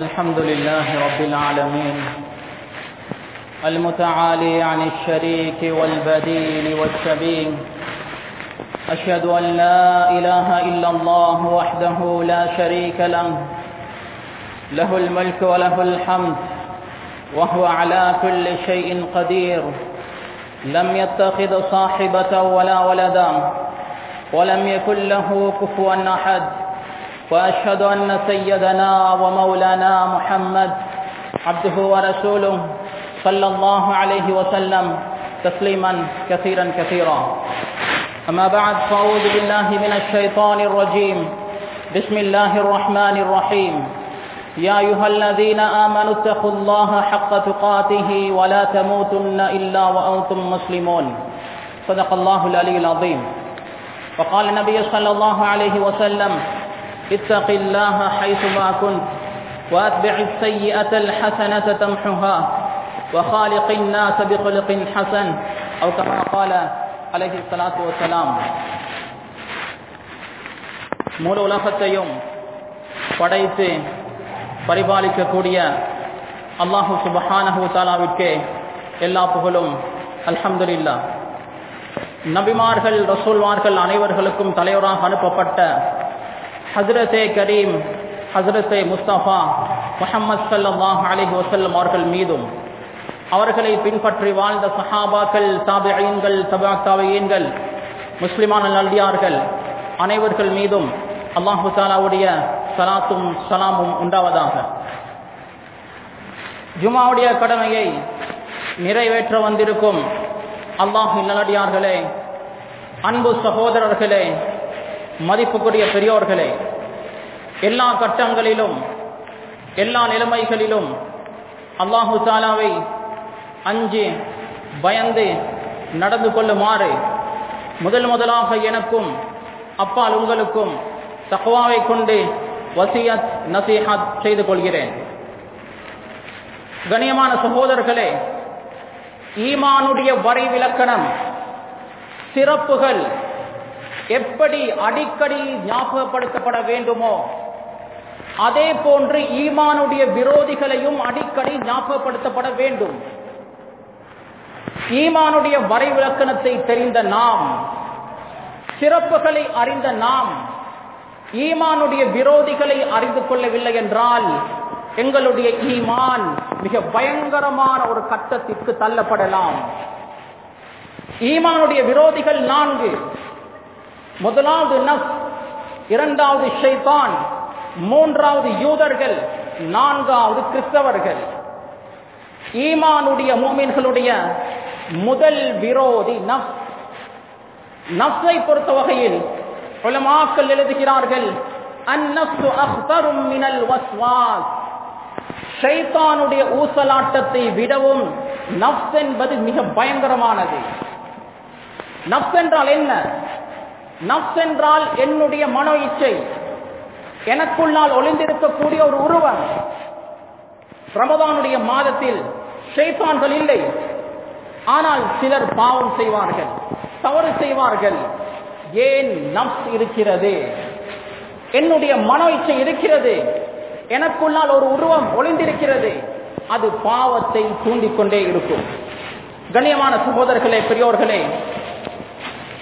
الحمد لله رب العالمين المتعالي عن الشريك والبديل والشبيه. أشهد أن لا إله إلا الله وحده لا شريك له له الملك وله الحمد وهو على كل شيء قدير. لم يتخذ صاحبة ولا ولدا ولم يكن له كفوا أحد. وأشهد أن سيدنا ومولانا محمد عبده ورسوله صلى الله عليه وسلم تسليما كثيرا كثيرا. أما بعد فأعوذ بالله من الشيطان الرجيم. بسم الله الرحمن الرحيم. يا أيها الذين آمنوا اتقوا الله حق تقاته ولا تموتن إلا وأنتم مسلمون. صدق الله العلي العظيم. وقال النبي صلى الله عليه وسلم اتق الله حيثما كنت واتبع السيئة الحسنة تمحها وخالق الناس بخلق حسن أو كما قال عليه الصلاة والسلام மூல உலகத்தையும் படைத்து பரிபாலிக்கக்கூடிய அல்லாஹு சுபஹானஹு தாலாவிற்கே எல்லா புகழும் அல்ஹம்துலில்லா நபிமார்கள் ரசூல்மார்கள் அனைவர்களுக்கும் தலைவராக அனுப்பப்பட்ட ஹசரத் கரீம் ஹசரத் முஸ்தபா முஹம்மது சல்லாஹ் அலி வசல்லம் அவர்கள் மீதும் அவர்களை பின்பற்றி வாழ்ந்த சஹாபாக்கள் தாபியன்கள் தபா தாபியன்கள் முஸ்லிமான நல்லியார்கள் அனைவர்கள் மீதும் அல்லாஹு சாலாவுடைய சலாத்தும் சலாமும் உண்டாவதாக. ஜுமாவுடைய கடமையை நிறைவேற்ற வந்திருக்கும் அல்லாஹு நல்லடியார்களே அன்பு சகோதரர்களே மதிப்புக்குரிய பெரியோர்களே எல்லா கட்டங்களிலும் எல்லா நிலைமைகளிலும் அல்லாஹு தாலாவை அஞ்சு பயந்து நடந்து கொள்ளுமாறு முதல் முதலாக எனக்கும் அப்பால் உங்களுக்கும் தக்குவாவை கொண்டு வசியத் நசீஹத் செய்து கொள்கிறேன். கணியமான சகோதரர்களே ஈமானுடைய வரை விலக்கணம் சிறப்புகள் எப்படி அடிக்கடி ஞாபகப்படுத்தப்பட வேண்டுமோ அதே போன்று ஈமானுடைய விரோதிகளையும் அடிக்கடி ஞாபகப்படுத்தப்பட வேண்டும். ஈமானுடைய வரைவிலக்கணத்தை தெரிந்த நாம் சிறப்புகளை அறிந்த நாம் ஈமானுடைய விரோதிகளை அறிந்து கொள்ளவில்லை என்றால் எங்களுடைய ஈமான் மிக பயங்கரமான ஒரு கட்டத்திற்கு தள்ளப்படலாம். ஈமானுடைய விரோதிகள் நான்கு. முதலாவது நஃப் இரண்டாவது ஷைதான் மூன்றாவது யூதர்கள் நான்காவது கிறிஸ்தவர்கள். ஈமானுடைய மூமின்களுடைய முதல் விரோதி நஃப். நஃப்ஸை பொறுத்த வகையில் உலமாக்கள் எழுதுகிறார்கள் அந்நஃப்ஸு அஹ்தரும் மினல் வஸ்வாஸ். ஷைத்தானுடைய ஊசலாட்டத்தை விடவும் நஃப்ஸ் என்பது மிக பயங்கரமானது. நஃப்ஸ் என்றால் என்ன? நப்ஸ் என்றால் என்னுடைய மனோ இச்சை. எனக்குள்ளால் ஒளிந்திருக்கக்கூடிய ஒரு உருவம். ரமதானுடைய மாதத்தில் ஷைத்தான்கள் இல்லை. ஆனால் சிலர் பாவம் செய்வார்கள் தவறு செய்வார்கள். ஏன் நப்ஸ் இருக்கிறது? என்னுடைய மனோ இச்சை இருக்கிறது. எனக்குள்ளால் ஒரு உருவம் ஒளிந்திருக்கிறது. அது பாவத்தை தூண்டிக்கொண்டே இருக்கும். கண்ணியமான சகோதரர்களே பெரியோர்களே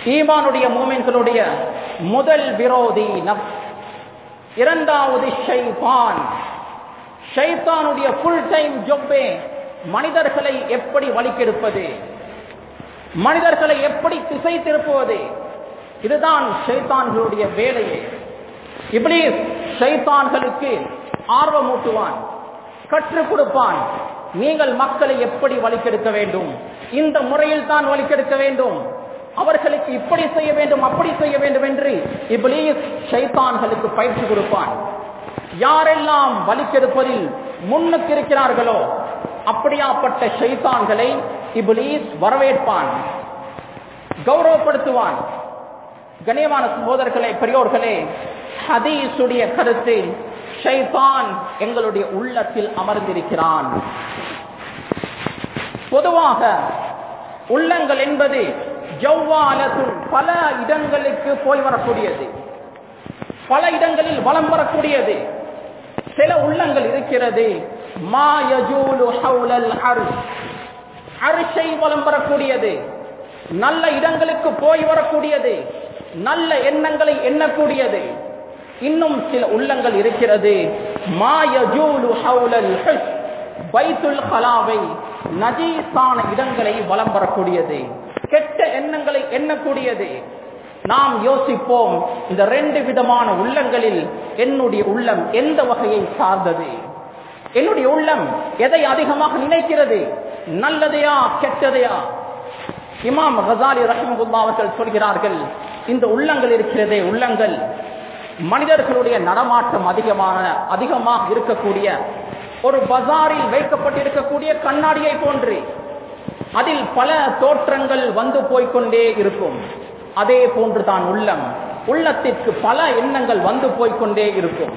ஈமானுடைய மூமென்களுடைய முதல் விரோதி நப் இரண்டாவது ஷைபான் ஷைத்தானுடைய ஃபுல் டைம் ஜொப்பே மனிதர்களை எப்படி வலிக்கெடுப்பது மனிதர்களை எப்படி திசை திருப்புவது? இதுதான் ஷைத்தான்களுடைய வேலையே. இப்படி ஷைத்தான்களுக்கு ஆர்வமூட்டுவான் கற்றுக் கொடுப்பான். நீங்கள் மக்களை எப்படி வலிக்கெடுக்க வேண்டும்? இந்த முறையில் தான் வலிக்கெடுக்க வேண்டும். அவர்களுக்கு இப்படி செய்ய வேண்டும் அப்படி செய்ய வேண்டும் என்று இப்ளீஸ் ஷைத்தான்களுக்கு பயிற்சி கொடுப்பான். யாரெல்லாம் வலிக்கெடுப்பதில் முன்னுக்கு இருக்கிறார்களோ அப்படியாப்பட்ட ஷைத்தான்களை இப்ளீஸ் வரவேற்பான் கௌரவப்படுத்துவான். கண்ணியமான சகோதரர்களே பெரியோர்களே ஹதீசுடைய கருத்து ஷைதான் எங்களுடைய உள்ளத்தில் அமர்ந்திருக்கிறான். பொதுவாக உள்ளங்கள் என்பது ஜவ்வாலத்துள் பல இடங்களுக்கு போய் வரக்கூடியது. பல இடங்களில் வலம் வரக்கூடியது. சில உள்ளங்கள் இருக்கிறது. ஹவுலல் அரிசை வலம் வரக்கூடியது. நல்ல இடங்களுக்கு போய் வரக்கூடியது. நல்ல எண்ணங்களை எண்ணக்கூடியது. இன்னும் சில உள்ளங்கள் இருக்கிறது. மாயஜூலு பைத்துல் ஹலாவை நஜீசான இடங்களை வலம் வரக்கூடியது. கெட்ட எண்ணங்களை எண்ணக்கூடியது. நாம் யோசிப்போம் இந்த ரெண்டு விதமான உள்ளங்களில் என்னுடைய உள்ளம் எந்த வகையை சார்ந்தது? என்னுடைய உள்ளம் எதை அதிகமாக நினைக்கிறது? நல்லதையா கெட்டதையா? இமாம் ஹசாலி ரஹமுல்லா அவர்கள் சொல்கிறார்கள் இந்த உள்ளங்கள் இருக்கிறதே உள்ளங்கள். மனிதர்களுடைய நடமாட்டம் அதிகமான அதிகமாக இருக்கக்கூடிய ஒரு பஜாரில் வைக்கப்பட்டிருக்கக்கூடிய கண்ணாடியை போன்று. அதில் பல தோற்றங்கள் வந்து போய்கொண்டே இருக்கும். அதே போன்று தான் உள்ளம். உள்ளத்திற்கு பல எண்ணங்கள் வந்து போய்கொண்டே இருக்கும்.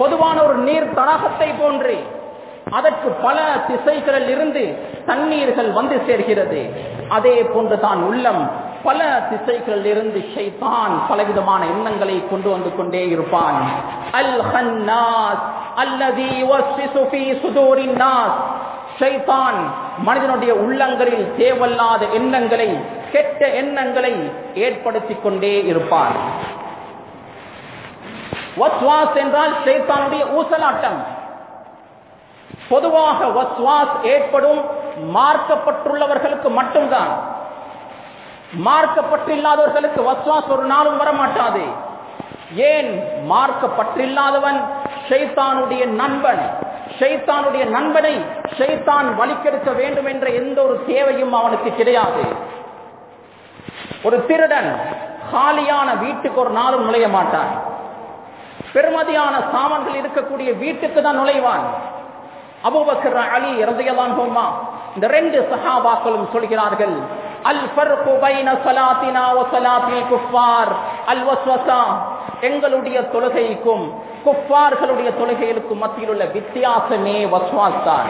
பொதுவான ஒரு நீர் தடாகத்தை போன்று அதற்கு பல திசைகளில் இருந்து தண்ணீர்கள் வந்து சேர்கிறது. அதே போன்று தான் உள்ளம். பல திசைகளில் இருந்து ஷைத்தான் பலவிதமான எண்ணங்களை கொண்டு வந்து கொண்டே இருப்பான். அல் ஹன்னாஸ் அல்லதி வஸ்விசு ஃபீ சுதூரின் நாஸ் ஷைத்தான் மனிதனுடைய உள்ளங்களில் தேவல்லாத எண்ணங்களை கெட்ட எண்ணங்களை ஏற்படுத்திக் கொண்டே இருப்பான் வஸ்வாஸ் என்றால் ஷைத்தானுடைய ஊசலாட்டம். பொதுவாக வஸ்வாஸ் ஏற்படும் மார்க்கப்பட்டுள்ளவர்களுக்கு மட்டும்தான். மார்க்கப்பட்டில்லாதவர்களுக்கு வஸ்வாஸ் ஒரு நாளும் வரமாட்டாது. ஏன்? மார்க்கப்பட்டில்லாதவன் ஷைத்தானுடைய நண்பன். ஷைத்தானுடைய நண்பனை சைத்தான் வலிக்கெடுக்க வேண்டும் என்ற எந்த ஒரு தேவையும் அவனுக்கு கிடையாது. ஒரு திருடன் காலியான வீட்டுக்கு ஒரு நாளும் நுழைய மாட்டான். பெருமதியான சாமான்கள் இருக்கக்கூடிய வீட்டுக்கு தான் நுழைவான். அபுபக்கர் அலி இறந்தியதான் போமா இந்த ரெண்டு சகாபாக்களும் சொல்கிறார்கள் அல் அல் வஸ்வஸா எங்களுடைய தொழுகைக்கும் குஃபார்களுடைய தொழுகைகளுக்கும் மத்தியில் உள்ள வித்தியாசமே வஸ்வாஸ் தான்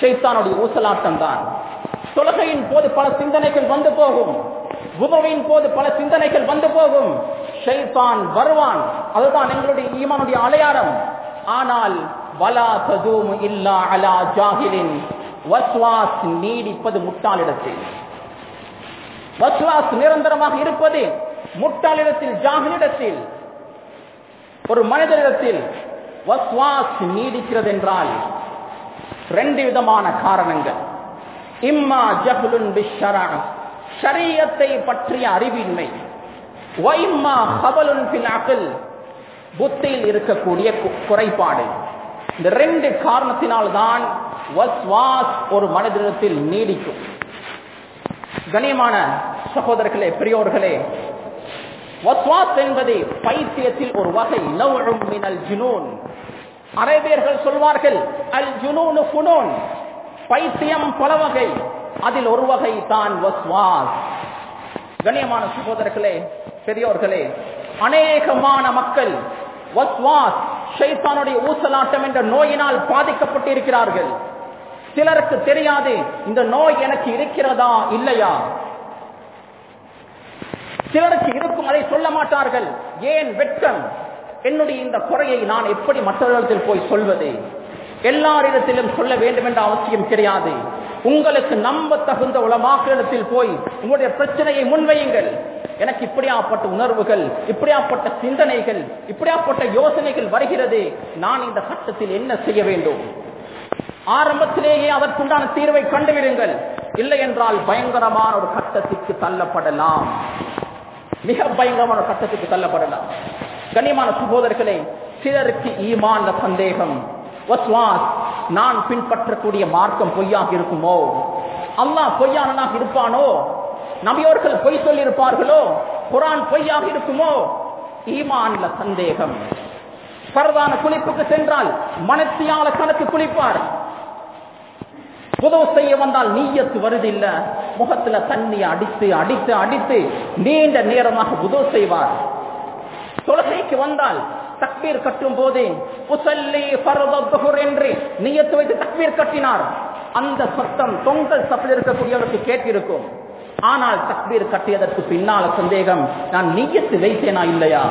ஷைத்தானுடைய ஊசலாட்டம் தான் தொழுகையின் போது பல சிந்தனைகள் வந்து போகும். உதவியின் போது பல சிந்தனைகள் வந்து போகும். ஷைத்தான் வருவான். அதுதான் எங்களுடைய ஈமானுடைய அலையாரம் ஆனால் வலா ததூமு இல்லா அலா ஜாகிலின் வஸ்வாஸ் நீடிப்பது முட்டாளிடத்தில் வஸ்வாஸ் நிரந்தரமாக இருப்பது முட்டாளிடத்தில் ஜாகிலிடத்தில் ஒரு மனிதனிடத்தில் வஸ்வாஸ் நீடிக்கிறது என்றால் ரெண்டு விதமான காரணங்கள். இம்மா ஜஹுலுன் பிஷரா ஷரியத்தை பற்றிய அறிவின்மை. வைம்மா ஹபலுன் பில் அகல் புத்தியில் இருக்கக்கூடிய குறைபாடு. இந்த ரெண்டு காரணத்தினால்தான் வஸ்வாஸ் ஒரு மனிதனிடத்தில் நீடிக்கும். கனியமான சகோதரர்களே பெரியோர்களே வஸ்வாஸ் என்பது பைத்தியத்தில் ஒரு வகை நவழும் மினல் ஜினோன். அரேபியர்கள் சொல்வார்கள் அல் ஜுனூனு ஃபுனூன். பைத்தியம் பல வகை. அதில் ஒரு வகை தான் வஸ்வாஸ். கண்ணியமான சகோதரர்களே பெரியோர்களே அநேகமான மக்கள் வஸ்வாஸ் ஷைத்தானுடைய ஊசலாட்டம் என்ற நோயினால் பாதிக்கப்பட்டிருக்கிறார்கள். சிலருக்கு தெரியாது இந்த நோய் எனக்கு இருக்கிறதா இல்லையா? சிலருக்கு இருக்கும் அதை சொல்ல மாட்டார்கள். ஏன் வெட்கம்? என்னுடைய இந்த குறையை நான் எப்படி மற்றவர்களிடத்தில் போய் சொல்வது? எல்லாரிடத்திலும் சொல்ல வேண்டும் என்ற அவசியம் கிடையாது. உங்களுக்கு நம்ப தகுந்த உலமாக்களிடத்தில் போய் உங்களுடைய பிரச்சனையை முன்வையுங்கள். எனக்கு இப்படியாப்பட்ட உணர்வுகள் இப்படியாப்பட்ட சிந்தனைகள் இப்படியாப்பட்ட யோசனைகள் வருகிறது. நான் இந்த கட்டத்தில் என்ன செய்ய வேண்டும்? ஆரம்பத்திலேயே அதற்குண்டான தீர்வை கண்டுவிடுங்கள். இல்லை என்றால் பயங்கரமான ஒரு கட்டத்திற்கு தள்ளப்படலாம். மிக பயங்கரமான ஒரு கட்டத்துக்கு தள்ளப்படலாம். கண்ணியமான சகோதரர்களே சிலருக்கு ஈமான சந்தேகம். நான் பின்பற்றக்கூடிய மார்க்கம் பொய்யாக இருக்குமோ? அல்லாஹ் பொய்யானனாக இருப்பானோ? நபியோர்கள் பொய் சொல்லியிருப்பார்களோ? குரான் பொய்யாக இருக்குமோ? ஈமான்ல சந்தேகம். பரதான குளிப்புக்கு சென்றால் மனத்தியால கணக்கு குளிப்பார். உதவு செய்ய வந்தால் நீயத்து வருதில்ல. முகத்துல தண்ணியை அடித்து அடித்து அடித்து நீண்ட நேரமாக உதவு செய்வார். தொழுகைக்கு வந்தால் தக்பீர் கட்டும் போது என்று நீயத்து வைத்து தக்பீர் கட்டினார். அந்த சத்தம் தொங்கல் சப்பில் இருக்கக்கூடியவருக்கு கேட்டிருக்கும். ஆனால் தக்பீர் கட்டியதற்கு பின்னால சந்தேகம் நான் நீயத்து வைத்தேனா இல்லையா?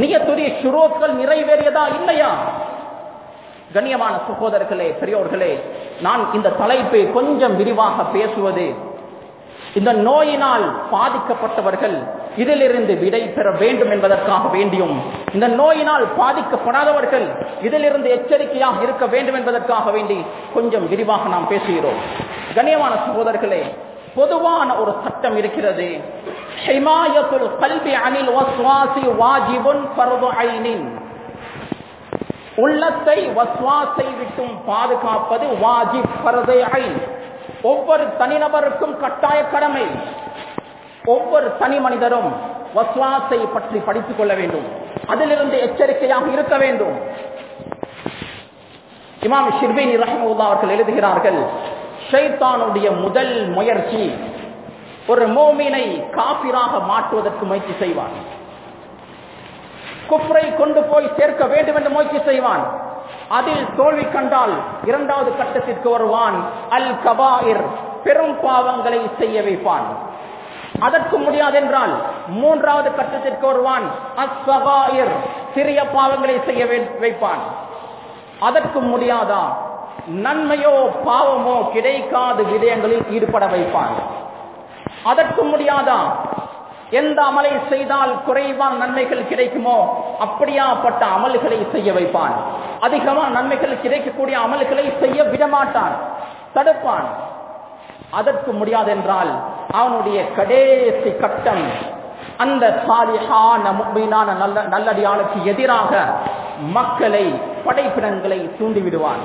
நியத்துடைய சுரோக்கள் நிறைவேறியதா இல்லையா? கண்ணியமான சகோதரர்களே பெரியோர்களே நான் இந்த தலைப்பை கொஞ்சம் விரிவாக பேசுவது இந்த நோயினால் பாதிக்கப்பட்டவர்கள் இதிலிருந்து விடை பெற வேண்டும் என்பதற்காக வேண்டியும் இந்த நோயினால் பாதிக்கப்படாதவர்கள் இதிலிருந்து எச்சரிக்கையாக இருக்க வேண்டும் என்பதற்காக வேண்டி கொஞ்சம் விரிவாக நாம் பேசுகிறோம். கண்ணியமான சகோதரர்களே பொதுவான ஒரு சட்டம் இருக்கிறது. கல்வி அணில் வஸ்வாசி வாஜிபுன் ஃபர்து ஐனின். உள்ளத்தை வஸ்வாசை விட்டும் பாதுகாப்பது வாஜிப் ஃபர்து ஐன். ஒவ்வொரு தனிநபருக்கும் கட்டாய கடமை. ஒவ்வொரு தனி மனிதரும் வஸ்வாசை பற்றி படித்துக் கொள்ள வேண்டும். அதிலிருந்து எச்சரிக்கையாக இருக்க வேண்டும். இமாம் ஷிர்பின் ரஹமுல்லா அவர்கள் எழுதுகிறார்கள் ஷைத்தானுடைய முதல் முயற்சி ஒரு மோமினை காபிராக மாற்றுவதற்கு முயற்சி செய்வான். குப்ரை கொண்டு போய் சேர்க்க வேண்டும் என்று முயற்சி செய்வான். அதில் தோல்வி கண்டால் இரண்டாவது கட்டத்திற்கு வருவான். அல் கபாயிர் பெரும் பாவங்களை செய்ய வைப்பான். அதற்கு முடியாது என்றால் மூன்றாவது கட்டத்திற்கு வருவான். அஸ்வகாயிர் சிறிய பாவங்களை செய்ய வைப்பான். அதற்கு முடியாதா? நன்மையோ பாவமோ கிடைக்காத விடயங்களில் ஈடுபட வைப்பான். அதற்கு முடியாதா? எந்த அமலை செய்தால் குறைவான நன்மைகள் கிடைக்குமோ அப்படியாப்பட்ட அமல்களை செய்ய வைப்பான். அதிகமான நன்மைகள் கிடைக்கக்கூடிய அமல்களை செய்ய விடமாட்டான். தடுப்பான். அதற்கு முடியாதென்றால் அவனுடைய கடைசி கட்டம். அந்த சாலிஹான முக்மீனான நல்ல நல்லடியாளுக்கு எதிராக மக்களை படைப்பிடங்களை தூண்டிவிடுவான்.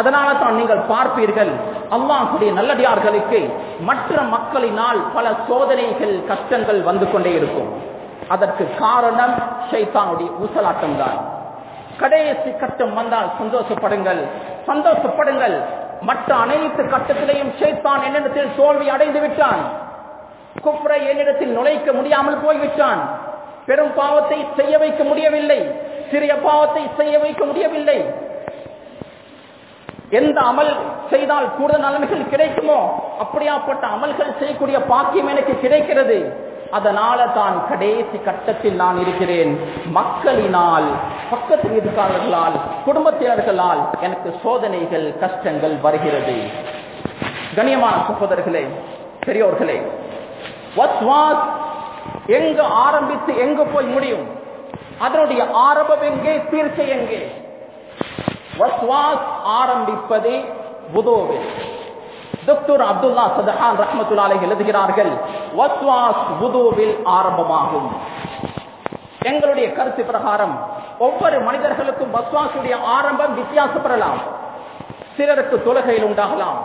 அதனால தான் நீங்கள் பார்ப்பீர்கள் அல்லாஹுடைய நல்லடியார்களுக்கு மற்ற மக்களினால் பல சோதனைகள் கஷ்டங்கள் வந்து கொண்டே இருக்கும். அதற்கு காரணம் ஷைத்தானுடைய ஊசலாட்டம் தான் கடைசி கட்டம் வந்தால் சந்தோஷப்படுங்கள். சந்தோஷப்படுங்கள். மற்ற அனைத்து கட்டத்திலையும் சேர்த்தான் என்னிடத்தில் தோல்வி அடைந்து விட்டான். குப்ரை என்னிடத்தில் நுழைக்க முடியாமல் போய்விட்டான். பெரும் பாவத்தை செய்ய வைக்க முடியவில்லை. சிறிய பாவத்தை செய்ய வைக்க முடியவில்லை. எந்த அமல் செய்தால் கூடுதல் நன்மைகள் கிடைக்குமோ அப்படியாப்பட்ட அமல்கள் செய்யக்கூடிய பாக்கியம் எனக்கு கிடைக்கிறது. அதனால தான் கடைசி கட்டத்தில் நான் இருக்கிறேன். மக்களினால் பக்கத்து வீட்டுக்காரர்களால் குடும்பத்தினர்களால் எனக்கு சோதனைகள் கஷ்டங்கள் வருகிறது. கண்ணியமான சகோதரர்களே பெரியோர்களே எங்கு ஆரம்பித்து எங்கு போய் முடியும்? அதனுடைய ஆரம்பம் எங்கே தீர்ச்சை எங்கே? ஆரம்பிப்பது புதோவில். டாக்டர் அப்துல்லா சதஹான் ரஹமத்துல்லாலை எழுதுகிறார்கள் ஆரம்பமாகும். எங்களுடைய கருத்து பிரகாரம் ஒவ்வொரு மனிதர்களுக்கும் வஸ்வாசுடைய ஆரம்பம் வித்தியாசப்படலாம். சிலருக்கு தொழுகையில் உண்டாகலாம்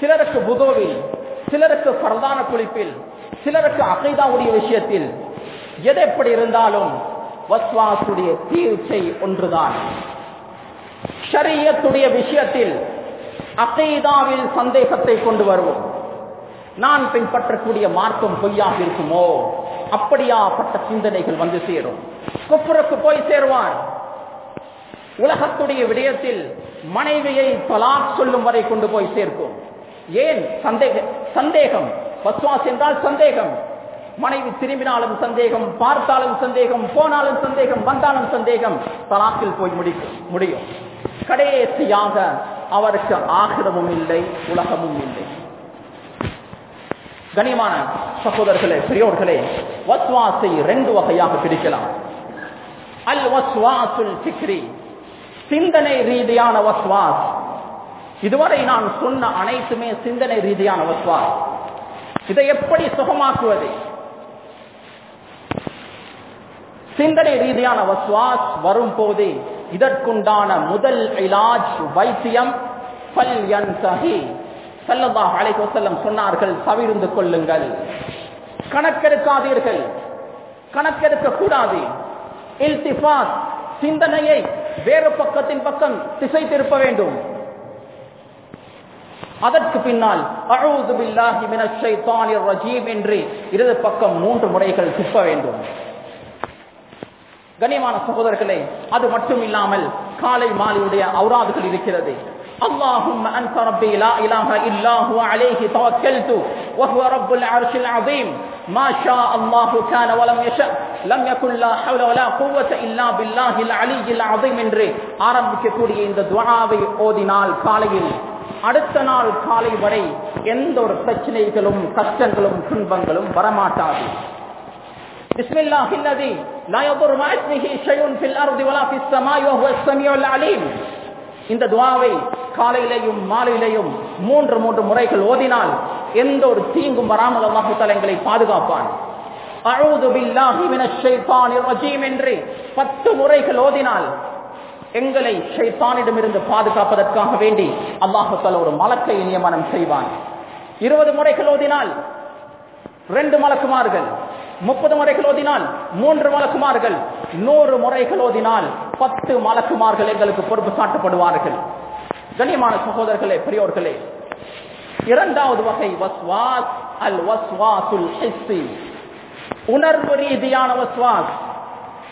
சிலருக்கு புதோவில் சிலருக்கு பிரதான குளிப்பில் சிலருக்கு அகைதாவுடைய விஷயத்தில். எது எப்படி இருந்தாலும் வஸ்வாசுடைய தீர்ச்சை ஒன்றுதான். ஷரியத்துடைய விஷயத்தில் அகைதாவில் சந்தேகத்தை கொண்டு வருவோம். நான் பின்பற்றக்கூடிய மார்க்கம் பொய்யாக இருக்குமோ? அப்படியாப்பட்ட சிந்தனைகள் வந்து சேரும். குப்புறக்கு போய் சேருவான் உலகத்துடைய விடயத்தில் மனைவியை தலாக் சொல்லும் வரை கொண்டு போய் சேர்க்கும். ஏன்? சந்தேக சந்தேகம். பஸ்வாஸ் என்றால் சந்தேகம். மனைவி திரும்பினாலும் சந்தேகம் பார்த்தாலும் சந்தேகம் போனாலும் சந்தேகம் வந்தாலும் சந்தேகம் தலாக்கில் போய் முடிக்கும் முடியும். கடைசியாக அவருக்கு ஆகிரமும் இல்லை உலகமும் இல்லை. கனிமான சகோதரர்களே பெரியோர்களே வஸ்வாசை ரெண்டு வகையாக பிரிக்கலாம். அல் வஸ்வாசுல் சிக்ரி சிந்தனை ரீதியான வஸ்வாஸ். இதுவரை நான் சொன்ன அனைத்துமே சிந்தனை ரீதியான வஸ்வாஸ். இதை எப்படி சுகமாக்குவது? சிந்தனை ரீதியான வஸ்வாஸ் வரும் போதே இதற்குண்டான முதல் இலாஜ் வைத்தியம் சல்லல்லாஹ் சொன்னார்கள் தவிர்ந்து கொள்ளுங்கள். கணக்கெடுக்காதீர்கள். கணக்கெடுக்க கூடாது சிந்தனையை வேறு பக்கத்தின் பக்கம் திசை திருப்ப வேண்டும். அதற்கு பின்னால் அழுது பில்லாஹி மினஷ் என்று இடது பக்கம் மூன்று முறைகள் துப்ப வேண்டும். கண்ணியமான சகோதரர்களே அது மட்டும் இல்லாமல் காலை மாலையுடைய அவுராதுகள் இருக்கிறது. اللهم أنت ربي لا إله إلا هو عليه توكلت وهو رب العرش العظيم ما شاء الله كان ولم يشاء لم يكن لا حول ولا قوة إلا بالله العلي العظيم என்று ஆரம்பிக்கக்கூடிய இந்த துவாவை ஓதினால் காலையில் அடுத்த நாள் காலை வரை எந்த ஒரு பிரச்சனைகளும் கஷ்டங்களும் துன்பங்களும் வரமாட்டாது. بسم الله الذي لا يضر مع اسمه شيء في الارض ولا في السماء وهو السميع العليم இந்த துவாவை காலையிலேயும் மாலையிலேயும் மூன்று மூன்று முறைகள் ஓதினால் எந்த ஒரு தீங்கும் வராமல் அல்லாஹு எங்களை பாதுகாப்பான் அழுது பில்லாஹி மினஷ் ஷைத்தானிர் ரஜீம் என்று பத்து முறைகள் ஓதினால் எங்களை ஷைத்தானிடமிருந்து பாதுகாப்பதற்காக வேண்டி அல்லாஹு தஆலா ஒரு மலக்கை நியமனம் செய்வான் இருபது முறைகள் ஓதினால் ரெண்டு மலக்குமார்கள் முப்பது முறைகள் ஓதினால் மூன்று மலக்குமார்கள் நூறு முறைகள் ஓதினால் பத்து மலக்குமார்கள் எங்களுக்கு பொறுப்பு சாட்டப்படுவார்கள். கண்ணியமான சகோதரர்களே பெரியோர்களே இரண்டாவது வகை வஸ்வாஸ் அல் வஸ்வாசுல் ஹிஸ்ஸி. உணர்வு ரீதியான வஸ்வாஸ்.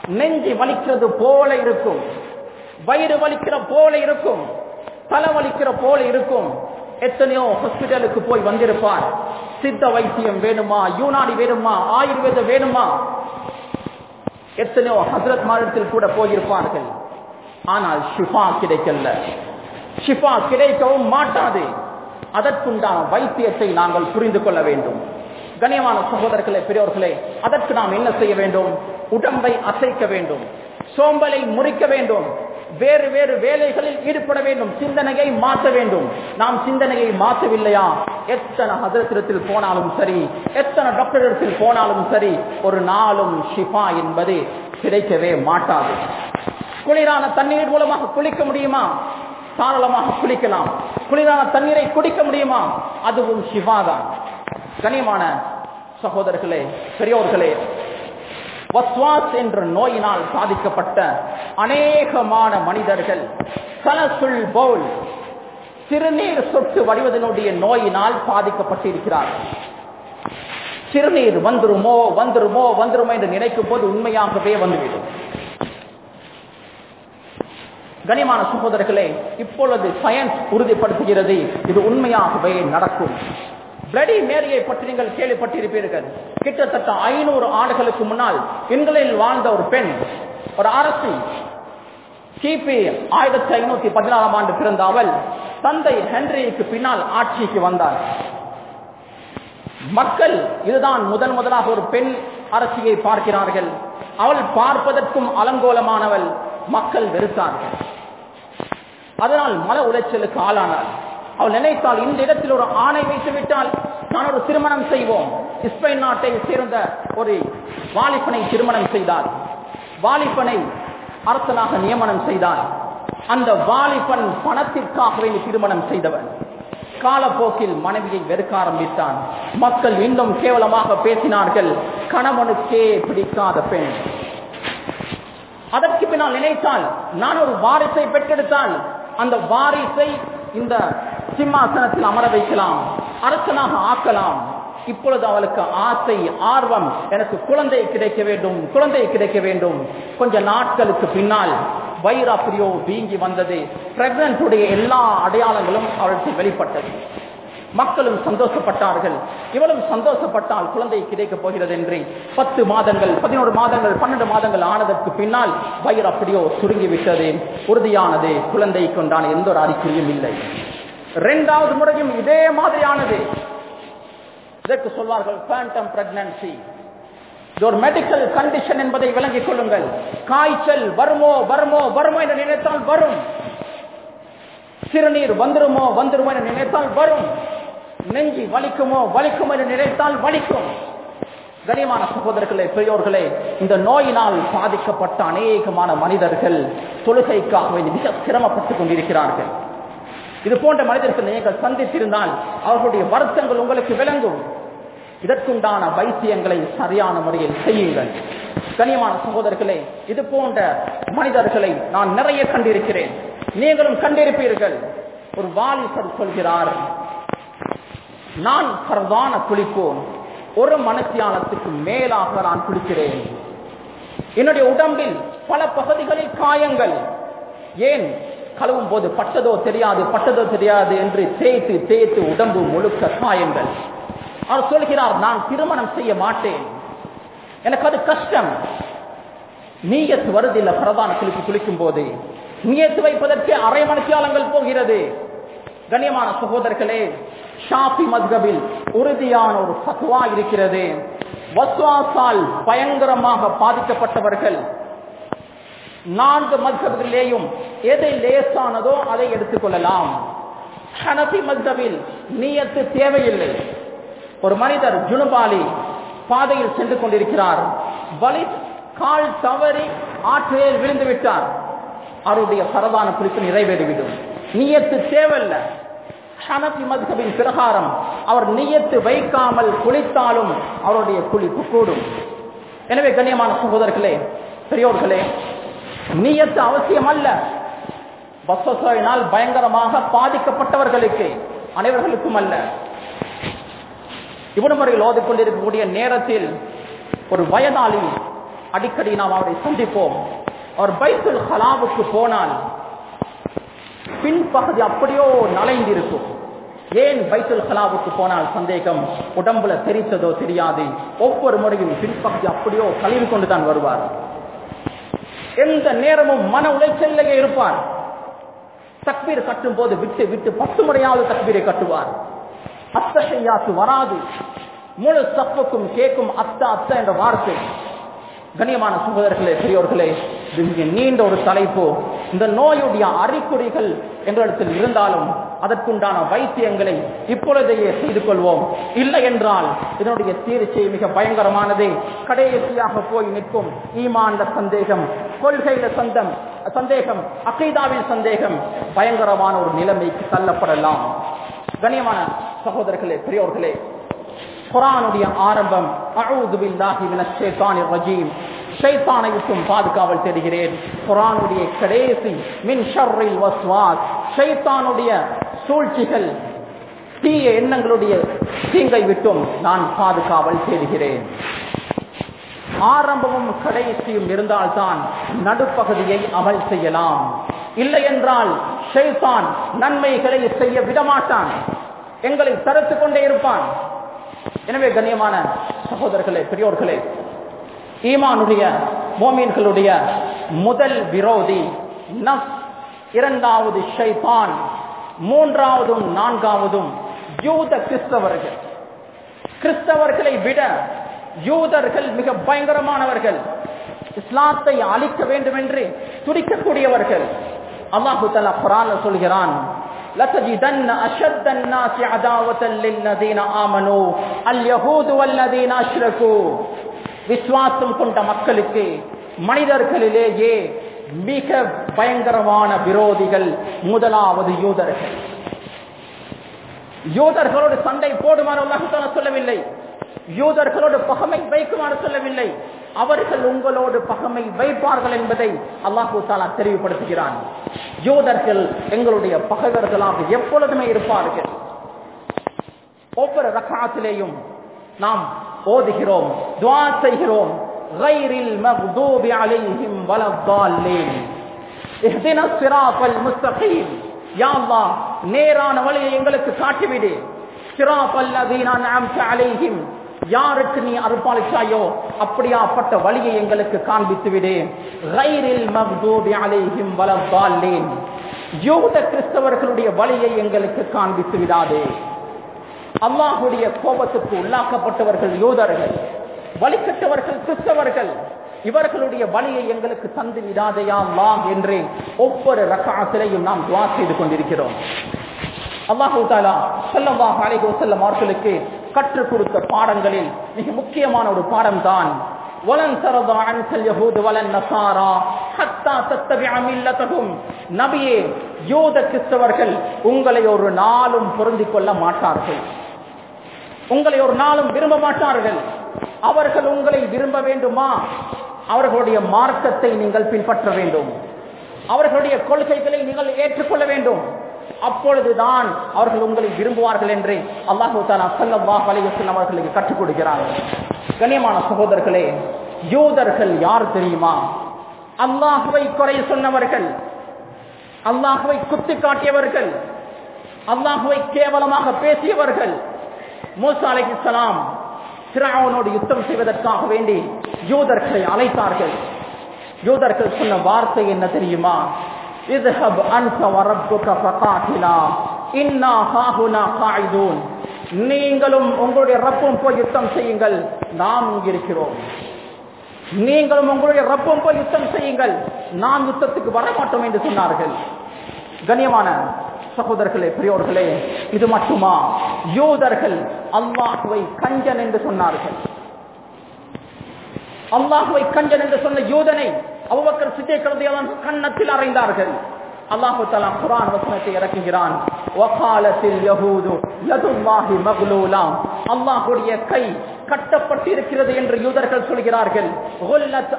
நெஞ்சி வலிக்கிறது போல இருக்கும் வயிறு வலிக்கிற போல இருக்கும் தலை வலிக்கிற போல இருக்கும். எத்தனையோ ஹாஸ்பிட்டலுக்கு போய் வந்திருப்பார். சித்த வைத்தியம் வேணுமா? யூனானி வேணுமா? ஆயுர்வேதம் வேணுமா? எத்தனையோ ஹசரத் மாதத்தில் கூட போயிருப்பார்கள். ஆனால் ஷிஃபா கிடைக்கல. ஷிஃபா கிடைக்கவும் மாட்டாது. அதற்குண்டான வைத்தியத்தை நாங்கள் புரிந்து கொள்ள வேண்டும். கனியமான சகோதரர்களே பெரியோர்களே அதற்கு நாம் என்ன செய்ய வேண்டும்? உடம்பை அசைக்க வேண்டும். சோம்பலை முறிக்க வேண்டும். வேறு வேறு வேலைகளில் ஈடுபட வேண்டும் சிந்தனையை மாற்ற வேண்டும். நாம் சிந்தனையை மாற்றவில்லையா? எத்தனை ஹதரத்திடத்தில் போனாலும் சரி எத்தனை டாக்டரிடத்தில் போனாலும் சரி ஒரு நாளும் ஷிஃபா என்பது கிடைக்கவே மாட்டாது. குளிரான தண்ணீர் மூலமாக குளிக்க முடியுமா? தாராளமாக குளிக்கலாம். குளிரான தண்ணீரை குடிக்க முடியுமா? அதுவும் ஷிஃபா தான். கனியமான சகோதரர்களே பெரியோர்களே வஸ்வாஸ் என்ற நோயினால் பாதிக்கப்பட்ட அநேகமான மனிதர்கள். சலசுல் பவுல் சிறுநீர் சொட்டு வடிவதனுடைய நோயினால் பாதிக்கப்பட்டிருக்கிறார்கள் சிறுநீர் வந்துருமோ வந்துருமோ வந்துருமோ என்று நினைக்கும் போது உண்மையாகவே வந்துவிடும். கனிமான சகோதரர்களே இப்பொழுது சயின்ஸ் உறுதிப்படுத்துகிறது. இது உண்மையாகவே நடக்கும். பிளடி மேரியை பற்றி நீங்கள் கேள்விப்பட்டிருப்பீர்கள். கிட்டத்தட்ட ஐநூறு ஆண்டுகளுக்கு முன்னால் பெண்களில் வாழ்ந்த ஒரு பெண் ஒரு அரசி கிபி ஆயிரத்தி ஐநூத்தி பதினாறாம் ஆண்டு பிறந்த அவள் தந்தை ஹென்ரிக்கு பின்னால் ஆட்சிக்கு வந்தார். மக்கள் இதுதான் முதன் முதலாக ஒரு பெண் அரசியை பார்க்கிறார்கள். அவள் பார்ப்பதற்கும் அலங்கோலமானவள் மக்கள் வெறுத்தார்கள். அதனால் மன உளைச்சலுக்கு ஆளானாள் அவள் நினைத்தால் இந்த இடத்தில் ஒரு ஆணை வைத்து விட்டால் நான் ஒரு திருமணம் செய்வோம். இஸ்பெயின் நாட்டை சேர்ந்த ஒரு வாலிபனை திருமணம் செய்தார். வாலிபனை அரசனாக நியமனம் செய்தார். அந்த வாலிபன் பணத்திற்காகவே திருமணம் செய்தவன். காலப்போக்கில் மனைவியை வெறுக்க ஆரம்பித்தான். மக்கள் இன்னும் கேவலமாக பேசினார்கள். கணவனுக்கே பிடிக்காத பெண். அதற்கு பின்னால் நினைத்தால் நான் ஒரு வாரிசை பெற்றெடுத்தால் அந்த வாரிசை இந்த சிம்மாசனத்தில் அமர வைக்கலாம் அரசனாக ஆக்கலாம். இப்பொழுது அவளுக்கு ஆசை ஆர்வம் எனக்கு குழந்தை கிடைக்க வேண்டும் குழந்தை கிடைக்க வேண்டும். கொஞ்ச நாட்களுக்கு பின்னால் வைராப்பிரியோ வீங்கி வந்தது. பிரெக்னன்டுடைய எல்லா அடையாளங்களும் அவளுக்கு வெளிப்பட்டது. மக்களும் சந்தோஷப்பட்டார்கள். இவளும் சந்தோஷப்பட்டால் குழந்தை கிடைக்கப் போகிறது என்று. பத்து மாதங்கள் பதினோரு மாதங்கள் பன்னெண்டு மாதங்கள் ஆனதற்கு பின்னால் வயிறு அப்படியோ சுருங்கிவிட்டது. உறுதியானது குழந்தை கொண்டான எந்த ஒரு அறிகுறியும் இல்லை. இரண்டாவது முறையும் இதே மாதிரியானது. இதற்கு சொல்வார்கள் பேண்டம் பிரெக்னன்சி இது ஒரு மெடிக்கல் கண்டிஷன் என்பதை விளங்கிக் கொள்ளுங்கள். காய்ச்சல் வருமோ வருமோ வருமோ என்று நினைத்தால் வரும். சிறுநீர் வந்துருமோ வந்துருமோ என்று நினைத்தால் வரும். நெஞ்சி வலிக்குமோ வலிக்குமோ என்று நினைத்தால் வலிக்கும். கனியமான சகோதரர்களே பெரியோர்களே இந்த நோயினால் பாதிக்கப்பட்ட அநேகமான மனிதர்கள் தொழுகைக்காக மிக சிரமப்பட்டுக் கொண்டிருக்கிறார்கள். இது போன்ற மனிதர்களை நீங்கள் சந்தித்திருந்தால் அவர்களுடைய வருத்தங்கள் உங்களுக்கு விளங்கும். இதற்குண்டான வைத்தியங்களை சரியான முறையில் செய்யுங்கள். கனியமான சகோதரர்களே இது போன்ற மனிதர்களை நான் நிறைய கண்டிருக்கிறேன். நீங்களும் கண்டிருப்பீர்கள். ஒரு வாலிபர் சொல்கிறார் நான் பிரதான குளிப்போம் ஒரு மனத்தியானத்துக்கு மேலாக நான் குளிக்கிறேன். என்னுடைய உடம்பில் பல பகுதிகளில் காயங்கள். ஏன் கழுவும் போது பட்டதோ தெரியாது பட்டதோ தெரியாது என்று தேய்த்து தேய்த்து உடம்பு முழுக்க காயங்கள். அவர் சொல்கிறார் நான் திருமணம் செய்ய மாட்டேன். எனக்கு அது கஷ்டம். நீயத்து வருதில்ல பிரதான குளிப்பு குளிக்கும் போது நீயத்து வைப்பதற்கு அரை மணிக்காலங்கள் போகிறது. கண்ணியமான சகோதரர்களே ஷாபி மத்கபில் உறுதியான ஒரு சத்துவா இருக்கிறது. வஸ்வாசால் பயங்கரமாக பாதிக்கப்பட்டவர்கள். நான்கு மத்கபிலேயும் எதை லேசானதோ அதை எடுத்துக்கொள்ளலாம். ஹனபி மத்கபில் நீயத்து தேவையில்லை. ஒரு மனிதர் ஜுனுபாலி பாதையில் சென்று கொண்டிருக்கிறார். வலி கால் தவறி ஆற்றில் விழுந்து விட்டார். அவருடைய பரதான குறிப்பு நிறைவேறிவிடும். நீயத்து தேவையில்லை. ஹனபி மதுகபின் பிரகாரம் அவர் நீயத்து வைக்காமல் குளித்தாலும் அவருடைய குளிப்பு கூடும். எனவே கண்ணியமான சகோதரர்களே பெரியோர்களே நீயத்து அவசியம் அல்ல வசோசையினால் பயங்கரமாக பாதிக்கப்பட்டவர்களுக்கு அனைவர்களுக்கும் அல்ல இவனு முறையில் ஓதிக்கொண்டிருக்கக்கூடிய நேரத்தில் ஒரு வயதாளி அடிக்கடி நாம் அவரை சந்திப்போம். அவர் பைத்துல் ஹலாவுக்கு போனால் பின்பகுதி அப்படியோ நலைந்திருக்கும் ஏன் பைத்துல் ஹலாவுக்கு போனால் சந்தேகம்? உடம்புல தெரித்ததோ தெரியாது. ஒவ்வொரு முறையும் பின்பகுதி அப்படியோ கழிவு கொண்டுதான் வருவார். எந்த நேரமும் மன உளைச்சல்லையே இருப்பார். தக்பீர் கட்டும் போது விட்டு விட்டு பத்து முறையாவது தக்பீரை கட்டுவார். அத்தகையாத்து வராது. முழு சப்புக்கும் கேட்கும் அத்த அத்த என்ற வார்த்தை. கண்ணியமான சகோதரர்களே பெரியோர்களே நீண்ட ஒரு தலைப்பு. இந்த நோயுடைய அறிகுறிகள் எங்களிடத்தில் இருந்தாலும் அதற்குண்டான வைத்தியங்களை இப்பொழுதையே செய்து கொள்வோம். இல்லை என்றால் இதனுடைய தீர்ச்சி மிக பயங்கரமானது. கடைசியாக போய் நிற்கும் ஈமான்ல சந்தேகம் கொள்கையில சந்தம் சந்தேகம் அகைதாவின் சந்தேகம் பயங்கரமான ஒரு நிலைமைக்கு தள்ளப்படலாம். கணியமான சகோதரர்களே பெரியோர்களே குரானுடைய ஆரம்பம் அஊது பில்லாஹி ரஜீம். ஷைத்தானை விட்டும் பாதுகாவல் தேடுகிறேன். குரானுடைய கடைசி மின் ஷர்ரில் வஸ்வாஸ். ஷைத்தானுடைய சூழ்ச்சிகள் தீய எண்ணங்களுடைய தீங்கை விட்டும் நான் பாதுகாவல் செய்கிறேன் ஆரம்பமும் கடைசியும் இருந்தால்தான் நடுப்பகுதியை அமல் செய்யலாம். இல்லை என்றால் நன்மைகளை செய்ய விடமாட்டான். எங்களை தடுத்துக் கொண்டே இருப்பான். எனவே கண்ணியமான சகோதரர்களே பெரியோர்களே ஈமானுடைய மோமீன்களுடைய முதல் விரோதி நஃப் இரண்டாவது ஷைபான் மூன்றாவதும் நான்காவதும் யூத கிறிஸ்தவர்கள் கிறிஸ்தவர்களை விட யூதர்கள் மிக பயங்கரமானவர்கள் இஸ்லாத்தை அழிக்க வேண்டும் என்று துடிக்கக்கூடியவர்கள் அல்லாஹு தலா குரான் சொல்கிறான் لتجدن أشد الناس عداوة للذين آمنوا اليهود والذين أشركوا விசுவாசம் கொண்ட மக்களுக்கு மனிதர்களிலேயே மிக பயங்கரமான விரோதிகள் முதலாவது யூதர்கள் யூதர்களோடு சண்டை போடுமாறு அல்லாஹால சொல்லவில்லை யூதர்களோடு பகமை வைக்குமாறு சொல்லவில்லை அவர்கள் உங்களோடு பகமை வைப்பார்கள் என்பதை அல்லாஹூ தாலா தெரிவுபடுத்துகிறான் யூதர்கள் எங்களுடைய பகைவர்களாக எப்பொழுதுமே இருப்பார்கள் ஒவ்வொரு ரக்காத்திலேயும் நாம் ஓதுகிறோம் துவா செய்கிறோம் غير المغضوب عليهم ولا الضالين நேரான வழியை எங்களுக்கு காட்டிவிடு. யாருக்கு நீ அருள்பாலிச்சாயோ அப்படியாப்பட்ட வழியை எங்களுக்கு காண்பித்து விடு யூத கிறிஸ்தவர்களுடைய வழியை எங்களுக்கு காண்பித்து விடாதே அல்லாஹுடைய கோபத்துக்கு உள்ளாக்கப்பட்டவர்கள் யூதர்கள் வழிகட்டவர்கள் கிறிஸ்தவர்கள். இவர்களுடைய வழியை எங்களுக்கு தந்து விடாதையாம் வாம் என்று ஒவ்வொரு ரக்காசிலையும் நாம் துவா செய்து கொண்டிருக்கிறோம். அல்லாஹூ கற்றுக் கொடுத்த பாடங்களில் மிக முக்கியமான ஒரு பாடம் தான் நபியே யோத கிறிஸ்தவர்கள் உங்களை ஒரு நாளும் பொருந்திக் கொள்ள மாட்டார்கள். உங்களை ஒரு நாளும் விரும்ப மாட்டார்கள். அவர்கள் உங்களை விரும்ப வேண்டுமா? அவர்களுடைய மார்க்கத்தை நீங்கள் பின்பற்ற வேண்டும். அவர்களுடைய கொள்கைகளை நீங்கள் ஏற்றுக்கொள்ள வேண்டும். அப்பொழுதுதான் அவர்கள் உங்களை விரும்புவார்கள் என்று அல்லாஹு தாலா சல்லாஹ் அலைவசன் அவர்களுக்கு கற்றுக் கொடுக்கிறார்கள் கண்ணியமான சகோதரர்களே யூதர்கள் யார் தெரியுமா? அல்லாஹுவை குறை சொன்னவர்கள் அல்லாஹுவை குத்தி காட்டியவர்கள் அல்லாஹுவை கேவலமாக பேசியவர்கள். மூசா அலைஹிஸ்ஸலாம் பிராவனோடு யுத்தம் செய்வதற்காக வேண்டி யூதர்களை அழைத்தார்கள். யூதர்கள் சொன்ன வார்த்தை என்ன தெரியுமா? நீங்களும் உங்களுடைய ரப்பம் போய் யுத்தம் செய்யுங்கள் நாம் இருக்கிறோம் நீங்களும் உங்களுடைய ரப்பம் போய் யுத்தம் செய்யுங்கள் நாம் யுத்தத்துக்கு வரமாட்டோம் என்று சொன்னார்கள். கண்ணியமான சகோதரர்களே பெரியோர்களே இது மட்டுமா? யூதர்கள் அல்லாஹுவை கஞ்சன் என்று சொன்னார்கள். அல்லாஹுவை கஞ்சன் என்று சொன்ன யூதனை அவ்வக்கர் சித்தே கருதியவன் கன்னத்தில் அறைந்தார்கள். அல்லாஹு தலா குரான் வசனத்தை இறக்குகிறான். வகாலத்தில் யதுல்லாஹி அல்லாஹுடைய கை கட்டப்பட்டிருக்கிறது என்று யூதர்கள் சொல்கிறார்கள். குல்லத்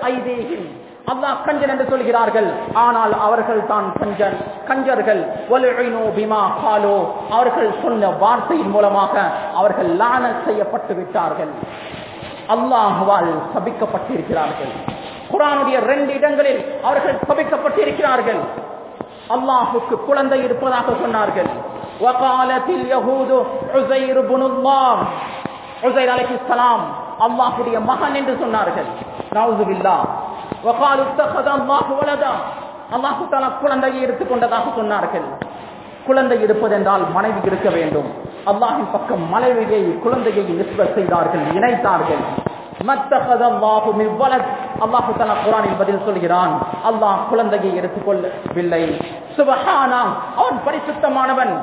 அல்லாஹ் கஞ்சன் என்று சொல்கிறார்கள். ஆனால் அவர்கள் தான் கஞ்சன் கஞ்சர்கள். அவர்கள் சொன்ன வார்த்தையின் மூலமாக அவர்கள் லான செய்யப்பட்டு விட்டார்கள். அல்லாஹுவால் சபிக்கப்பட்டிருக்கிறார்கள் குரானுடைய ரெண்டு இடங்களில் அவர்கள் சபிக்கப்பட்டிருக்கிறார்கள் அல்லாஹுக்கு குழந்தை இருப்பதாக சொன்னார்கள். வகாலத்தில் யஹூது மகன் என்று சொன்னார்கள். நவுசுபில்லாஹ் வகாலு இத்தഖத அல்லாஹு வலதா. அல்லாஹ் தஆலா குழந்தையை எடுத்துக்கொண்டதாக சொன்னார்கள். குழந்தை இருப்பதென்றால் மனைவி இருக்க வேண்டும். அல்லாஹின் பக்கம் மனைவியை குழந்தையை நிஸ்பத் செய்தார்கள் இணைத்தார்கள். அல்லாஹு தலா குரானில் பதில் சொல்கிறான். அல்லாஹ் குழந்தையை எடுத்துக்கொள்ளவில்லை. சுபஹானா அவன் பரிசுத்தமானவன்.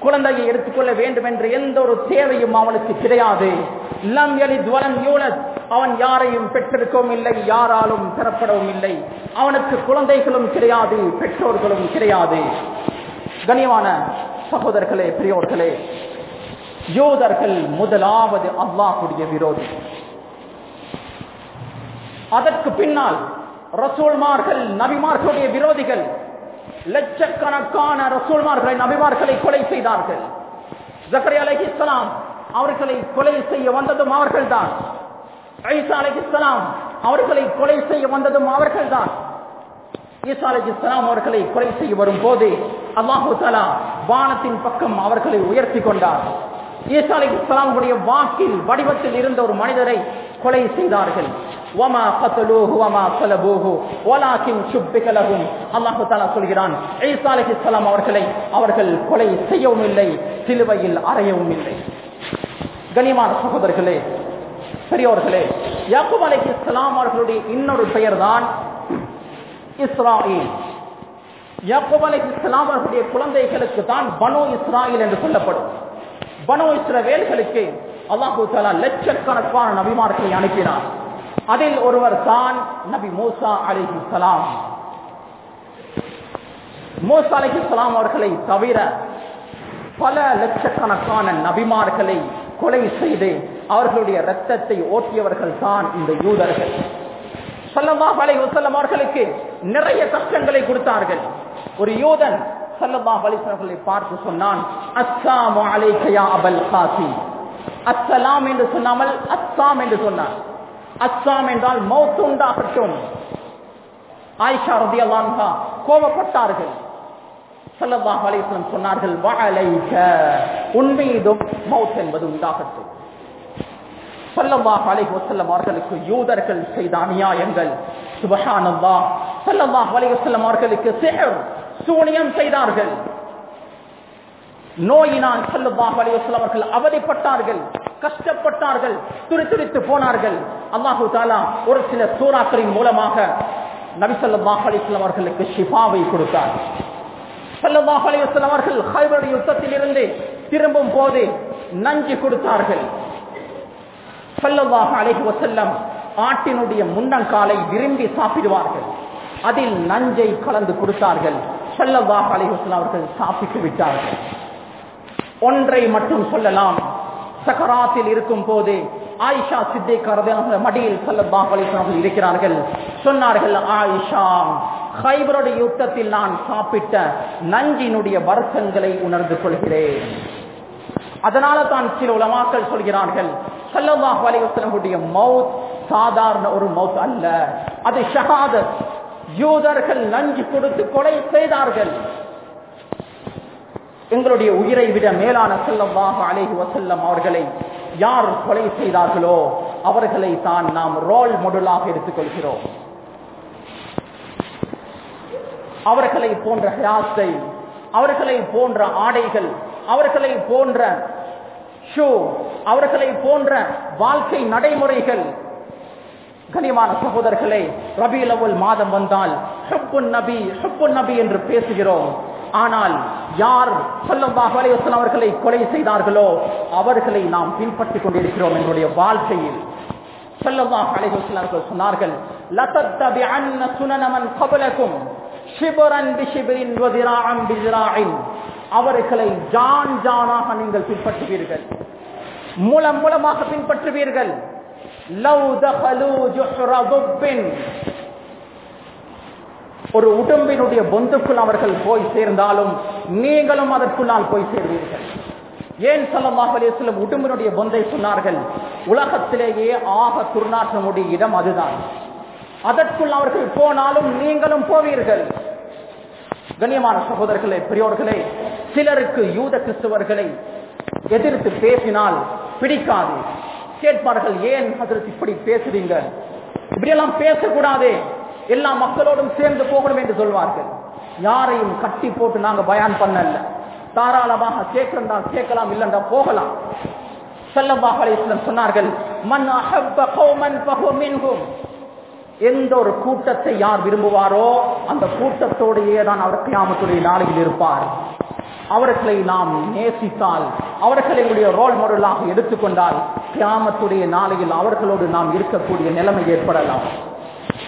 குழந்தையை எடுத்துக்கொள்ள வேண்டும் என்று எந்த ஒரு தேவையும் அவனுக்கு கிடையாது. லம் எலித் வலம் யூலத். அவன் யாரையும் பெற்றிருக்கவும் இல்லை. யாராலும் பெறப்படவும் இல்லை. அவனுக்கு குழந்தைகளும் கிடையாது. பெற்றோர்களும் கிடையாது. கனியமான சகோதரர்களே பெரியோர்களே யோதர்கள் முதலாவது அல்லாஹுடைய விரோதி. அதற்கு பின்னால் ரசூல்மார்கள் நபிமார்களுடைய விரோதிகள் லட்சக்கணக்கான ரசூல்மார்களை நபிமார்களை கொலை செய்தார்கள். ஜக்கரி அலி இஸ்லாம் அவர்களை கொலை செய்ய வந்ததும் அவர்கள்தான். ஐசா இஸ்லாம் அவர்களை கொலை செய்ய வந்ததும் அவர்கள்தான். ஈசா இஸ்லாம் அவர்களை கொலை செய்ய வரும் போது அல்லாஹு தலா வானத்தின் பக்கம் அவர்களை உயர்த்தி கொண்டார். ஈசா அலி இஸ்லாமுடைய வாக்கில் வடிவத்தில் இருந்த ஒரு மனிதரை கொலை செய்தார்கள் وما قتلوه وما صلبوه ولكن شبك لهم அல்லாஹ் தஆலா சொல்கிறான் ஈசா அலைஹிஸ்ஸலாம் அவர்களை அவர்கள் கொலை செய்யவும் இல்லை சிலுவையில் அறையவும் இல்லை கனிமான சகோதரர்களே பெரியோர்களே யாக்கூப் அலைஹிஸ்ஸலாம் அவர்களுடைய இன்னொரு பெயர் தான் இஸ்ராயில் யாக்கூப் அலைஹிஸ்ஸலாம் அவர்களுடைய குழந்தைகளுக்கு தான் பனு இஸ்ராயில் என்று சொல்லப்படும் பனு இஸ்ரவேல்களுக்கு அல்லாஹூ தஆலா லட்சக்கணக்கான நபிமார்களை அனுப்பினார். அதில் ஒருவர் தான் நபி மூசா அலிஹி சலாம். மூசா அலிஹி சலாம் அவர்களை தவிர பல லட்சக்கணக்கான நபிமார்களை கொலை செய்து அவர்களுடைய ரத்தத்தை ஓட்டியவர்கள் தான் இந்த யூதர்கள். சல்லல்லாஹ் அலை வஸல்லம் அவர்களுக்கு நிறைய கஷ்டங்களை கொடுத்தார்கள். ஒரு யூதன் சல்லல்லாஹ் அலைஹி பார்த்து சொன்னான் அஸ்ஸாமு அலைக அபல் காசிம். அஸ்ஸலாம் என்று சொன்னாமல் அஸ்ஸாம் என்று சொன்னார். அஸ்ஸாம் என்றால் மௌத்து உண்டாகட்டும். ஆயிஷா ரதியல்லான்ஹா கோபப்பட்டார்கள். சல்லல்லாஹு அலைஹி சொன்னார்கள் வஅலைக உன்மீதும் மௌத் என்பது உண்டாகட்டும். சல்லல்லாஹு அலைஹி வஸல்லம் அவர்களுக்கு யூதர்கள் செய்த அநியாயங்கள். சுபஹானல்லாஹ். சல்லல்லாஹு அலைஹி வஸல்லம் அவர்களுக்கு சிஹர். சூனியம் செய்தார்கள். நோயினால் சல்லல்லாஹு அவர்கள் அவதிப்பட்டார்கள் கஷ்டப்பட்டார்கள் துரிதுரித்து போனார்கள். அல்லாஹு தாலா ஒரு சில சூறாக்களின் மூலமாக நபி ஸல்லல்லாஹு அவர்களுக்கு ஷிஃபாவை கொடுத்தார். ஸல்லல்லாஹு அவர்கள் ஹைபர் யுத்தத்தில் இருந்து திரும்பும் போது நஞ்சு கொடுத்தார்கள். ஸல்லல்லாஹு அலைஹி செல்லம் ஆட்டினுடைய முன்னங்காலை விரும்பி சாப்பிடுவார்கள். அதில் நஞ்சை கலந்து கொடுத்தார்கள். ஸல்லல்லாஹு அலிஹஸ்லாம் அவர்கள் சாப்பிட்டு விட்டார்கள். ஒன்றை மட்டும் சொல்லலாம். சக்கராத்தில் இருக்கும் போது ஆயிஷா சித்திகாரத மடியில் சல்லல்லாஹு அலைஹி இருக்கிறார்கள். சொன்னார்கள் ஆயிஷா ஹைபருடைய யுத்தத்தில் நான் சாப்பிட்ட நஞ்சினுடைய வருத்தங்களை உணர்ந்து கொள்கிறேன். அதனால தான் சில உலமாக்கள் சொல்கிறார்கள் சல்லல்லாஹு அலைஹி மவுத் மௌத் சாதாரண ஒரு மௌத் அல்ல. அது ஷஹாதத் யூதர்கள் நஞ்சு கொடுத்து கொலை செய்தார்கள். எங்களுடைய உயிரை விட மேலான செல்லமாக அலைஹி வசல்லம் அவர்களை யார் கொலை செய்தார்களோ அவர்களை தான் நாம் ரோல் மாடலாக எடுத்துக்கொள்கிறோம். அவர்களை போன்ற ஹயாத்தை அவர்களை போன்ற ஆடைகள் அவர்களை போன்ற ஷூ அவர்களை போன்ற வாழ்க்கை நடைமுறைகள் கனிமான சகோதரர்களே ரபியுல் மாதம் வந்தால் நபி ஹுப்புன் நபி என்று பேசுகிறோம். ஆனால் யார் சொல்லமாக அவர்களை கொலை செய்தார்களோ அவர்களை நாம் பின்பற்றிக் கொண்டிருக்கிறோம் என்னுடைய வாழ்க்கையில். சொல்லமாக அலைவசன் அவர்கள் சொன்னார்கள் அன்ன அவர்களை ஜான் ஜானாக நீங்கள் பின்பற்றுவீர்கள். மூலம் மூலமாக பின்பற்றுவீர்கள். ஒரு உடம்பினுடைய பொந்துக்குள் அவர்கள் போய் சேர்ந்தாலும் நீங்களும் அதற்குள்ளால் போய் சேர்வீர்கள். ஏன் சொல்லமாக அலிஸ்லம் உடம்பினுடைய பொந்தை சொன்னார்கள்? உலகத்திலேயே ஆக துர்நாற்றமுடைய இடம் அதுதான். அதற்குள் அவர்கள் போனாலும் நீங்களும் போவீர்கள். கண்ணியமான சகோதரர்களே பெரியோர்களே சிலருக்கு யூத கிறிஸ்தவர்களை எதிர்த்து பேசினால் பிடிக்காது கேட்பார்கள் ஏன் அதற்கு இப்படி பேசுறீங்க? இப்படியெல்லாம் பேசக்கூடாது. எல்லா மக்களோடும் சேர்ந்து போகணும் என்று சொல்வார்கள். யாரையும் கட்டி போட்டு நாங்க பயான் பண்ணல. தாராளமாக கேட்கிறா கேட்கலாம் இல்லைண்டா போகலாம். செல்லமாக அலிஸ்லம் சொன்னார்கள் மன் எந்த ஒரு கூட்டத்தை யார் விரும்புவாரோ அந்த கூட்டத்தோடையே தான் அவர் கியாமத்துடைய நாளையில் இருப்பார். அவர்களை நாம் நேசித்தால் அவர்களை ரோல் மாடலாக எடுத்துக்கொண்டால் கிராமத்துடைய நாளையில் அவர்களோடு நாம் இருக்கக்கூடிய நிலைமை ஏற்படலாம்.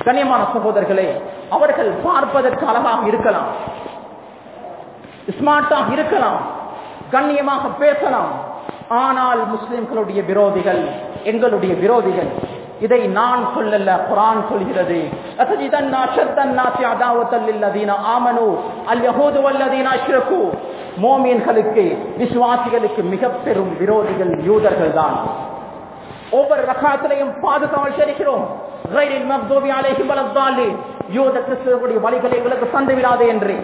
கண்ணியமான சகோதரர்களே அவர்கள் பார்ப்பதற்கு அழகாக இருக்கலாம். ஸ்மார்ட்டாக இருக்கலாம். கண்ணியமாக பேசலாம். ஆனால் முஸ்லிம்களுடைய விரோதிகள் எங்களுடைய விரோதிகள் இதை நான் சொல்லல குரான் சொல்கிறது. அசஜிதன்னா ஷத்தன்னாசி அதாவத்தல்லில்லதீன ஆமனு அல் யஹூது வல்லதீன அஷ்ரகு மோமியன்களுக்கு விசுவாசிகளுக்கு மிக பெரும் விரோதிகள் யூதர்கள் தான் ஒவ்வொரு ரகாத்திலையும் பாதுகாவல் தெரிகிறோம் ரயிலில் மக்தோபி அலைஹி வலத்தாலி யூத கிறிஸ்தவர்களுடைய வழிகளை எங்களுக்கு தந்து என்று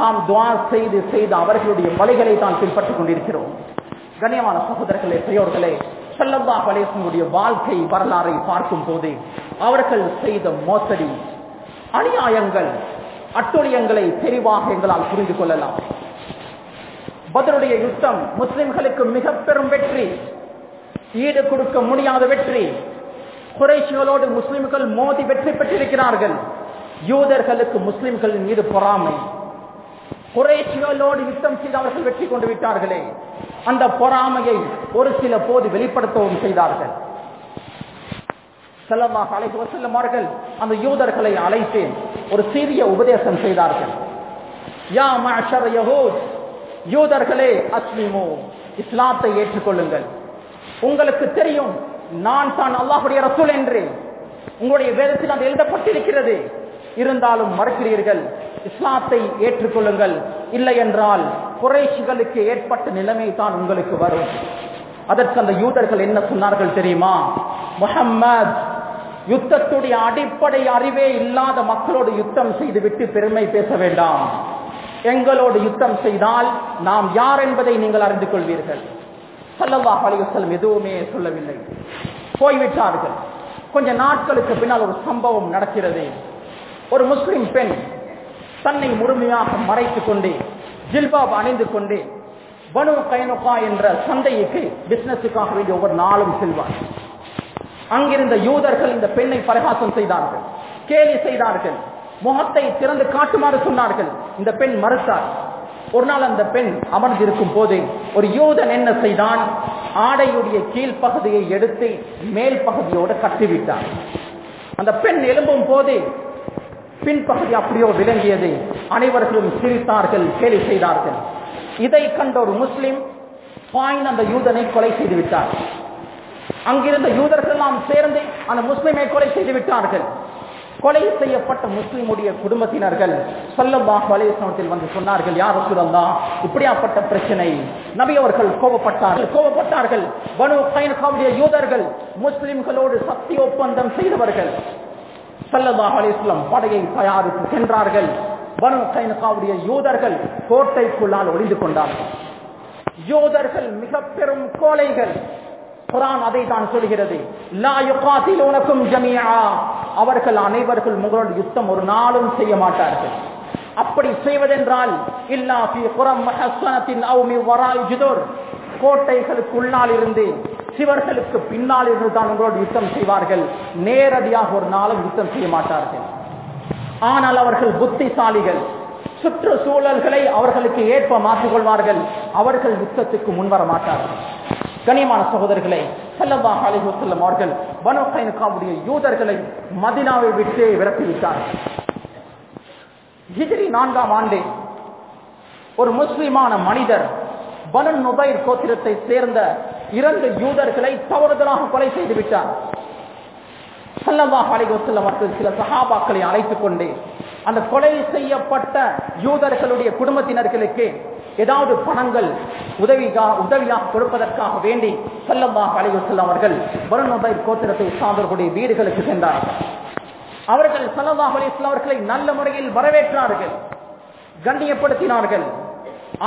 நாம் துவா செய்து செய்து அவர்களுடைய வழிகளை தான் பின்பற்றிக் கொண்டிருக்கிறோம். கண்ணியமான சகோதரர்களே பெரியோர்களே செல்லல்லா பலேசனுடைய வாழ்க்கை வரலாறை பார்க்கும் போது அவர்கள் செய்த மோசடி அநியாயங்கள் அட்டுழியங்களை தெளிவாக எங்களால் புரிந்து கொள்ளலாம். பதிலுடைய யுத்தம் முஸ்லிம்களுக்கு மிக பெரும் வெற்றி. ஈடு கொடுக்க முடியாத வெற்றி. குறைஷிகளோடு முஸ்லிம்கள் மோதி வெற்றி பெற்றிருக்கிறார்கள். யூதர்களுக்கு முஸ்லிம்களின் மீது பொறாமை. குறைச்சிகளோடு யுத்தம் செய்து அவர்கள் வெற்றி கொண்டு விட்டார்களே. அந்த பொறாமையை ஒரு சில போது வெளிப்படுத்தவும் செய்தார்கள். செல்லமாக அழைத்து செல்லுமார்கள் அந்த யூதர்களை அழைத்து ஒரு சிறிய உபதேசம் செய்தார்கள். யா மாஷர் யூதர்களே அஸ்மிமோ இஸ்லாத்தை ஏற்றுக்கொள்ளுங்கள். உங்களுக்கு தெரியும் நான் தான் அல்லாஹுடைய ரசூல் என்று. உங்களுடைய வேதத்தில் அது எழுதப்பட்டிருக்கிறது. இருந்தாலும் மறுக்கிறீர்கள் இஸ்லாத்தை ஏற்றுக்கொள்ளுங்கள். இல்லை என்றால் குறைஷிகளுக்கு ஏற்பட்ட நிலைமை தான் உங்களுக்கு வரும். அதற்கு அந்த யூதர்கள் என்ன சொன்னார்கள் தெரியுமா? முகம்மத் யுத்தத்துடைய அடிப்படை அறிவே இல்லாத மக்களோடு யுத்தம் செய்துவிட்டு பெருமை பேச வேண்டாம். எங்களோடு யுத்தம் செய்தால் நாம் யார் என்பதை நீங்கள் அறிந்து கொள்வீர்கள். சல்லல்லாஹ் அலிவசல்லம் எதுவுமே சொல்லவில்லை. போய்விட்டார்கள். கொஞ்ச நாட்களுக்கு பின்னால் ஒரு சம்பவம் நடக்கிறது. ஒரு முஸ்லிம் பெண் தன்னை முழுமையாக மறைத்துக் கொண்டு ஜில்பாப் அணிந்து கொண்டு பனு கைனுகா என்ற சந்தைக்கு பிசினஸுக்காக வேண்டிய ஒவ்வொரு நாளும் செல்வார். அங்கிருந்த யூதர்கள் இந்த பெண்ணை பரகாசம் செய்தார்கள் கேலி செய்தார்கள் முகத்தை திறந்து காட்டுமாறு சொன்னார்கள். இந்த பெண் மறுத்தார் ஒரு நாள் அந்த பெண் அமர்ந்திருக்கும் போது ஒரு யூதன் என்ன செய்தான்? ஆடையுடைய கீழ்ப்பகுதியை எடுத்து மேல் பகுதியோடு கட்டிவிட்டார் அந்த பெண் எழும்பும் போது பின்பகுதி அப்படியோ விளங்கியது. அனைவர்களும் சிரித்தார்கள் கேலி செய்தார்கள். இதை கண்ட ஒரு முஸ்லிம் பாயின் அந்த யூதனை கொலை செய்து விட்டார் அங்கிருந்த யூதர்கள் எல்லாம் சேர்ந்து அந்த முஸ்லிமை கொலை செய்து விட்டார்கள் கொலை செய்யப்பட்ட முஸ்லிமுடைய குடும்பத்தினர்கள் சொல்லல்லாஹ் வலையத்தில் வந்து சொன்னார்கள் யார் சொல்லலாம் இப்படியாப்பட்ட பிரச்சனை. நபி அவர்கள் கோபப்பட்டார்கள். கோபப்பட்டார்கள். பனு யூதர்கள் முஸ்லிம்களோடு சக்தி ஒப்பந்தம் செய்தவர்கள். சல்லல்லாஹு அலிஸ்லாம் படையை தயாரித்து சென்றார்கள். பனு கைனுகாவுடைய யூதர்கள் கோட்டைக்குள்ளால் ஒளிந்து கொண்டார்கள். யூதர்கள் மிக பெரும் கோலைகள் குரான் அதை தான் சொல்கிறது. லா யுகாத்திலூனக்கும் அவர்கள் அனைவர்கள் முகலோடு யுத்தம் ஒரு நாளும் செய்ய மாட்டார்கள். அப்படி செய்வதென்றால் இல்லா ஃபி குரம் கோட்டைகளுக்குள்ளால் இருந்து சிவர்களுக்கு பின்னால் இருந்து தான் உங்களோடு யுத்தம் செய்வார்கள். நேரடியாக ஒரு நாளும் யுத்தம் செய்ய மாட்டார்கள். ஆனால் அவர்கள் புத்திசாலிகள். சுற்றுச்சூழல்களை அவர்களுக்கு ஏற்ப மாற்றிக்கொள்வார்கள் அவர்கள் யுத்தத்துக்கு முன்வர மாட்டார்கள். கனியமான சகோதரர்களை செல்லவாக அலைஹு செல்லும் அவர்கள் பனு யூதர்களை மதினாவை விட்டு விரட்டிவிட்டார்கள் ஹிஜ்ரி நான்காம் ஆண்டு ஒரு முஸ்லிமான மனிதர் பனன் நுபைர் கோத்திரத்தை சேர்ந்த இரண்டு யூதர்களை தவறுதலாக கொலை செய்து விட்டார். சல்லல்லாஹு அலைஹி சில சகாபாக்களை அழைத்துக் கொண்டு அந்த கொலை செய்யப்பட்ட யூதர்களுடைய குடும்பத்தினர்களுக்கு ஏதாவது பணங்கள் உதவிகா உதவியாக கொடுப்பதற்காக வேண்டி சல்லல்லாஹு அலைஹி அவர்கள் வருணபை கோத்திரத்தை சார்ந்தவர்களுடைய வீடுகளுக்கு சென்றார்கள் அவர்கள் சல்லல்லாஹு அலைஹி அவர்களை நல்ல முறையில் வரவேற்றார்கள் கண்ணியப்படுத்தினார்கள்.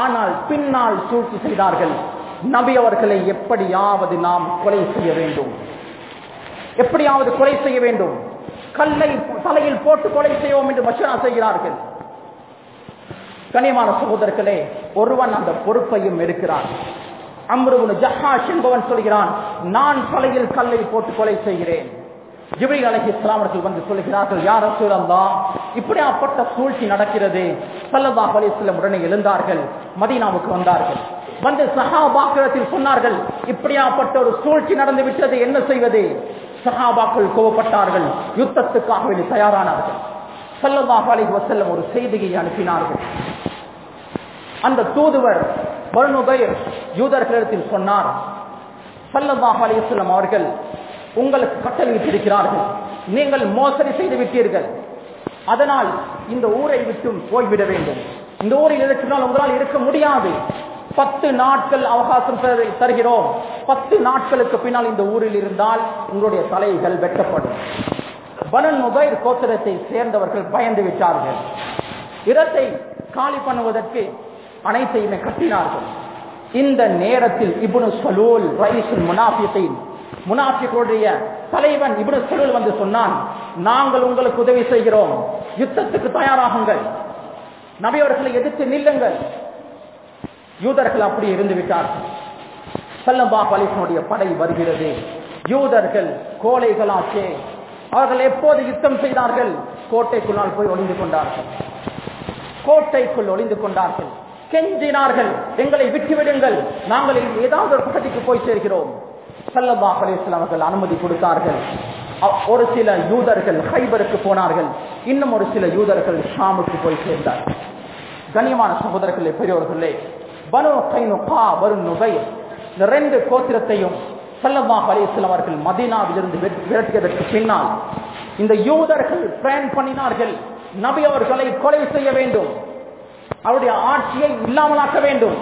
ஆனால் பின்னால் சூழ்ச்சி செய்தார்கள். நபி அவர்களை எப்படியாவது நாம் கொலை செய்ய வேண்டும். எப்படியாவது கொலை செய்ய வேண்டும். கல்லை தலையில் போட்டு கொலை செய்வோம் என்று மஷரா செய்கிறார்கள். கனியமான சகோதரர்களே ஒருவன் அந்த பொறுப்பையும் எடுக்கிறான். அம்ருவனு ஜஹாஷ் என்பவன் சொல்கிறான் நான் தலையில் கல்லை போட்டு கொலை செய்கிறேன். ஜிப்ரீல் அலைஹி இஸ்லாமர்கள் வந்து சொல்கிறார்கள் யார் ரசூலல்லா இப்படியாப்பட்ட சூழ்ச்சி நடக்கிறது. சல்லதா அலைஹி உடனே எழுந்தார்கள் மதீனாவுக்கு வந்தார்கள். வந்து சஹாபாக்களத்தில் சொன்னார்கள் இப்படியாப்பட்ட ஒரு சூழ்ச்சி நடந்து விட்டது என்ன செய்வது? சஹாபாக்கள் கோவப்பட்டார்கள் யுத்தத்துக்காக வேண்டி தயாரானார்கள். ஸல்லல்லாஹு அலைஹி வசல்லம் ஒரு செய்தியை அனுப்பினார்கள். அந்த தூதுவர் பர்னுபைர் யூதர்களிடத்தில் சொன்னார் ஸல்லல்லாஹு அலைஹி அவர்கள் உங்களுக்கு கட்டளையிட்டிருக்கிறார்கள் நீங்கள் மோசடி செய்து விட்டீர்கள். அதனால் இந்த ஊரை விட்டும் போய்விட வேண்டும். இந்த ஊரில் இருக்கிறால் உங்களால் இருக்க முடியாது. பத்து நாட்கள் அவகாசம் தருகிறோம். பத்து நாட்களுக்கு பின்னால் இந்த ஊரில் இருந்தால் உங்களுடைய தலைகள் வெட்டப்படும். பனன் முபைர் கோத்திரத்தை சேர்ந்தவர்கள் பயந்து விட்டார்கள். இடத்தை காலி பண்ணுவதற்கு அனைத்தையுமே கட்டினார்கள். இந்த நேரத்தில் இப்னு சலூல் ரைசுல் முனாஃபியத்தின் முனாஃபிகளுடைய தலைவன் இபுனு சலூல் வந்து சொன்னான் நாங்கள் உங்களுக்கு உதவி செய்கிறோம். யுத்தத்துக்கு தயாராகுங்கள். நபியவர்களை எதிர்த்து நில்லுங்கள். யூதர்கள் அப்படி இருந்து விட்டார்கள் சல்லம்பா பலிசனுடைய படை வருகிறது. யூதர்கள் கோழைகளாச்சே. அவர்கள் எப்போது யுத்தம் செய்தார்கள்? கோட்டைக்குள்ளால் போய் ஒளிந்து கொண்டார்கள். கோட்டைக்குள் ஒளிந்து கொண்டார்கள். கெஞ்சினார்கள். எங்களை விட்டுவிடுங்கள். நாங்கள் ஏதாவது ஒரு பகுதிக்கு போய் சேர்கிறோம். சல்லல்லா அலிஸ்லாம் அவர்கள் அனுமதி கொடுத்தார்கள். ஒரு சில யூதர்கள் ஹைபருக்கு போனார்கள். இன்னும் ஒரு சில யூதர்கள் ஷாமுக்கு போய் சேர்ந்தார்கள். கண்ணியமான சகோதரர்களே பெரியவர்களே பனு கைனுகா வரும் நுகை. இந்த ரெண்டு கோத்திரத்தையும் சல்லல்லாஹு அலைஹிஸ்ஸலாம் அவர்கள் மதீனாவிலிருந்து விரட்டியதற்கு பின்னால் இந்த யூதர்கள் பிளான் பண்ணினார்கள். நபி அவர்களை கொலை செய்ய வேண்டும். அவருடைய ஆட்சியை இல்லாமலாக்க வேண்டும்.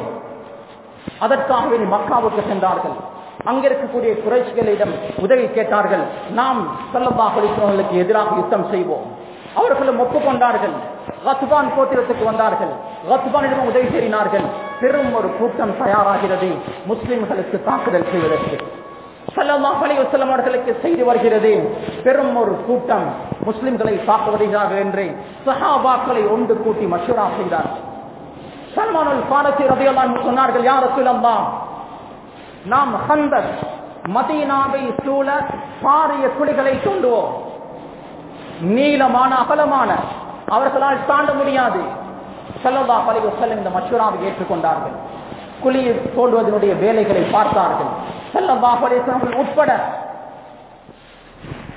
அதற்காக மக்காவுக்கு சென்றார்கள். அங்க இருக்கக்கூடிய குறைச்சிகளிடம் உதவி கேட்டார்கள். நாம் சல்லல்லாஹு அலைஹி எதிராக யுத்தம் செய்வோம். அவர்களும் ஒப்புக்கொண்டார்கள் ரத்பான் கோத்திரத்துக்கு வந்தார்கள். ரத்பானிடம் உதவி செய்தினார்கள் பெரும் ஒரு கூட்டம் தயாராகிறது. முஸ்லிம்களுக்கு தாக்குதல் செய்வதற்கு. ஸல்லல்லாஹு அவர்களுக்கு செய்து வருகிறது. பெரும் ஒரு கூட்டம் முஸ்லிம்களை தாக்குவதாக என்று சஹாபாக்களை ஒன்று கூட்டி மஷூரா செய்தார். சல்மானுல் பாரசி ரதையெல்லாம் சொன்னார்கள் யார் சுலம்பா நாம் ஹந்தக் மதீனாவை சூழ பாரிய குழிகளை தோண்டுவோம். நீளமான அகலமான. அவர்களால் தாண்ட முடியாது. செல்லல்லா பலகு செல்லும் இந்த மஷூராவை ஏற்றுக்கொண்டார்கள். குழியை தோண்டுவதனுடைய வேலைகளை பார்த்தார்கள். செல்லல்லா பலேசனர்கள் உட்பட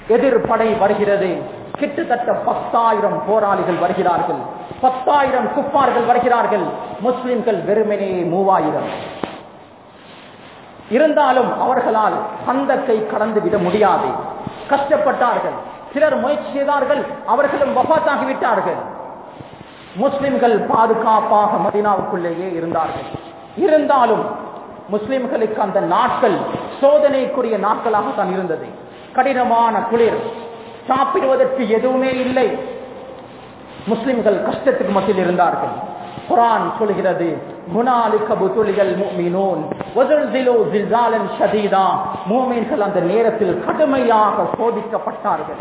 எதிர்படை வருகிறது. கிட்டத்தட்ட பத்தாயிரம் போராளிகள் வருகிறார்கள். பத்தாயிரம் குப்பார்கள் வருகிறார்கள். முஸ்லிம்கள் வெறுமனே மூவாயிரம். இருந்தாலும் அவர்களால் சந்தத்தை கடந்துவிட முடியாது. கஷ்டப்பட்டார்கள். சிலர் முயற்சி செய்தார்கள் அவர்களும் வபாத்தாகிவிட்டார்கள் முஸ்லிம்கள் பாதுகாப்பாக மதீனாவுக்குள்ளேயே இருந்தார்கள். இருந்தாலும் முஸ்லிம்களுக்கு அந்த நாட்கள் சோதனைக்குரிய நாட்களாக தான் இருந்தது. கடினமான குளிர் சாப்பிடுவதற்கு எதுவுமே இல்லை. முஸ்லிம்கள் கஷ்டத்துக்கு மத்தியில் இருந்தார்கள். குரான் சொல்கிறது குணாலிக்க புதுலிகள் முஃமினூன் வஸல்சிலு ஜில்சாலன் ஷதீதா மூமின்கள் அந்த நேரத்தில் கடுமையாக சோதிக்கப்பட்டார்கள்.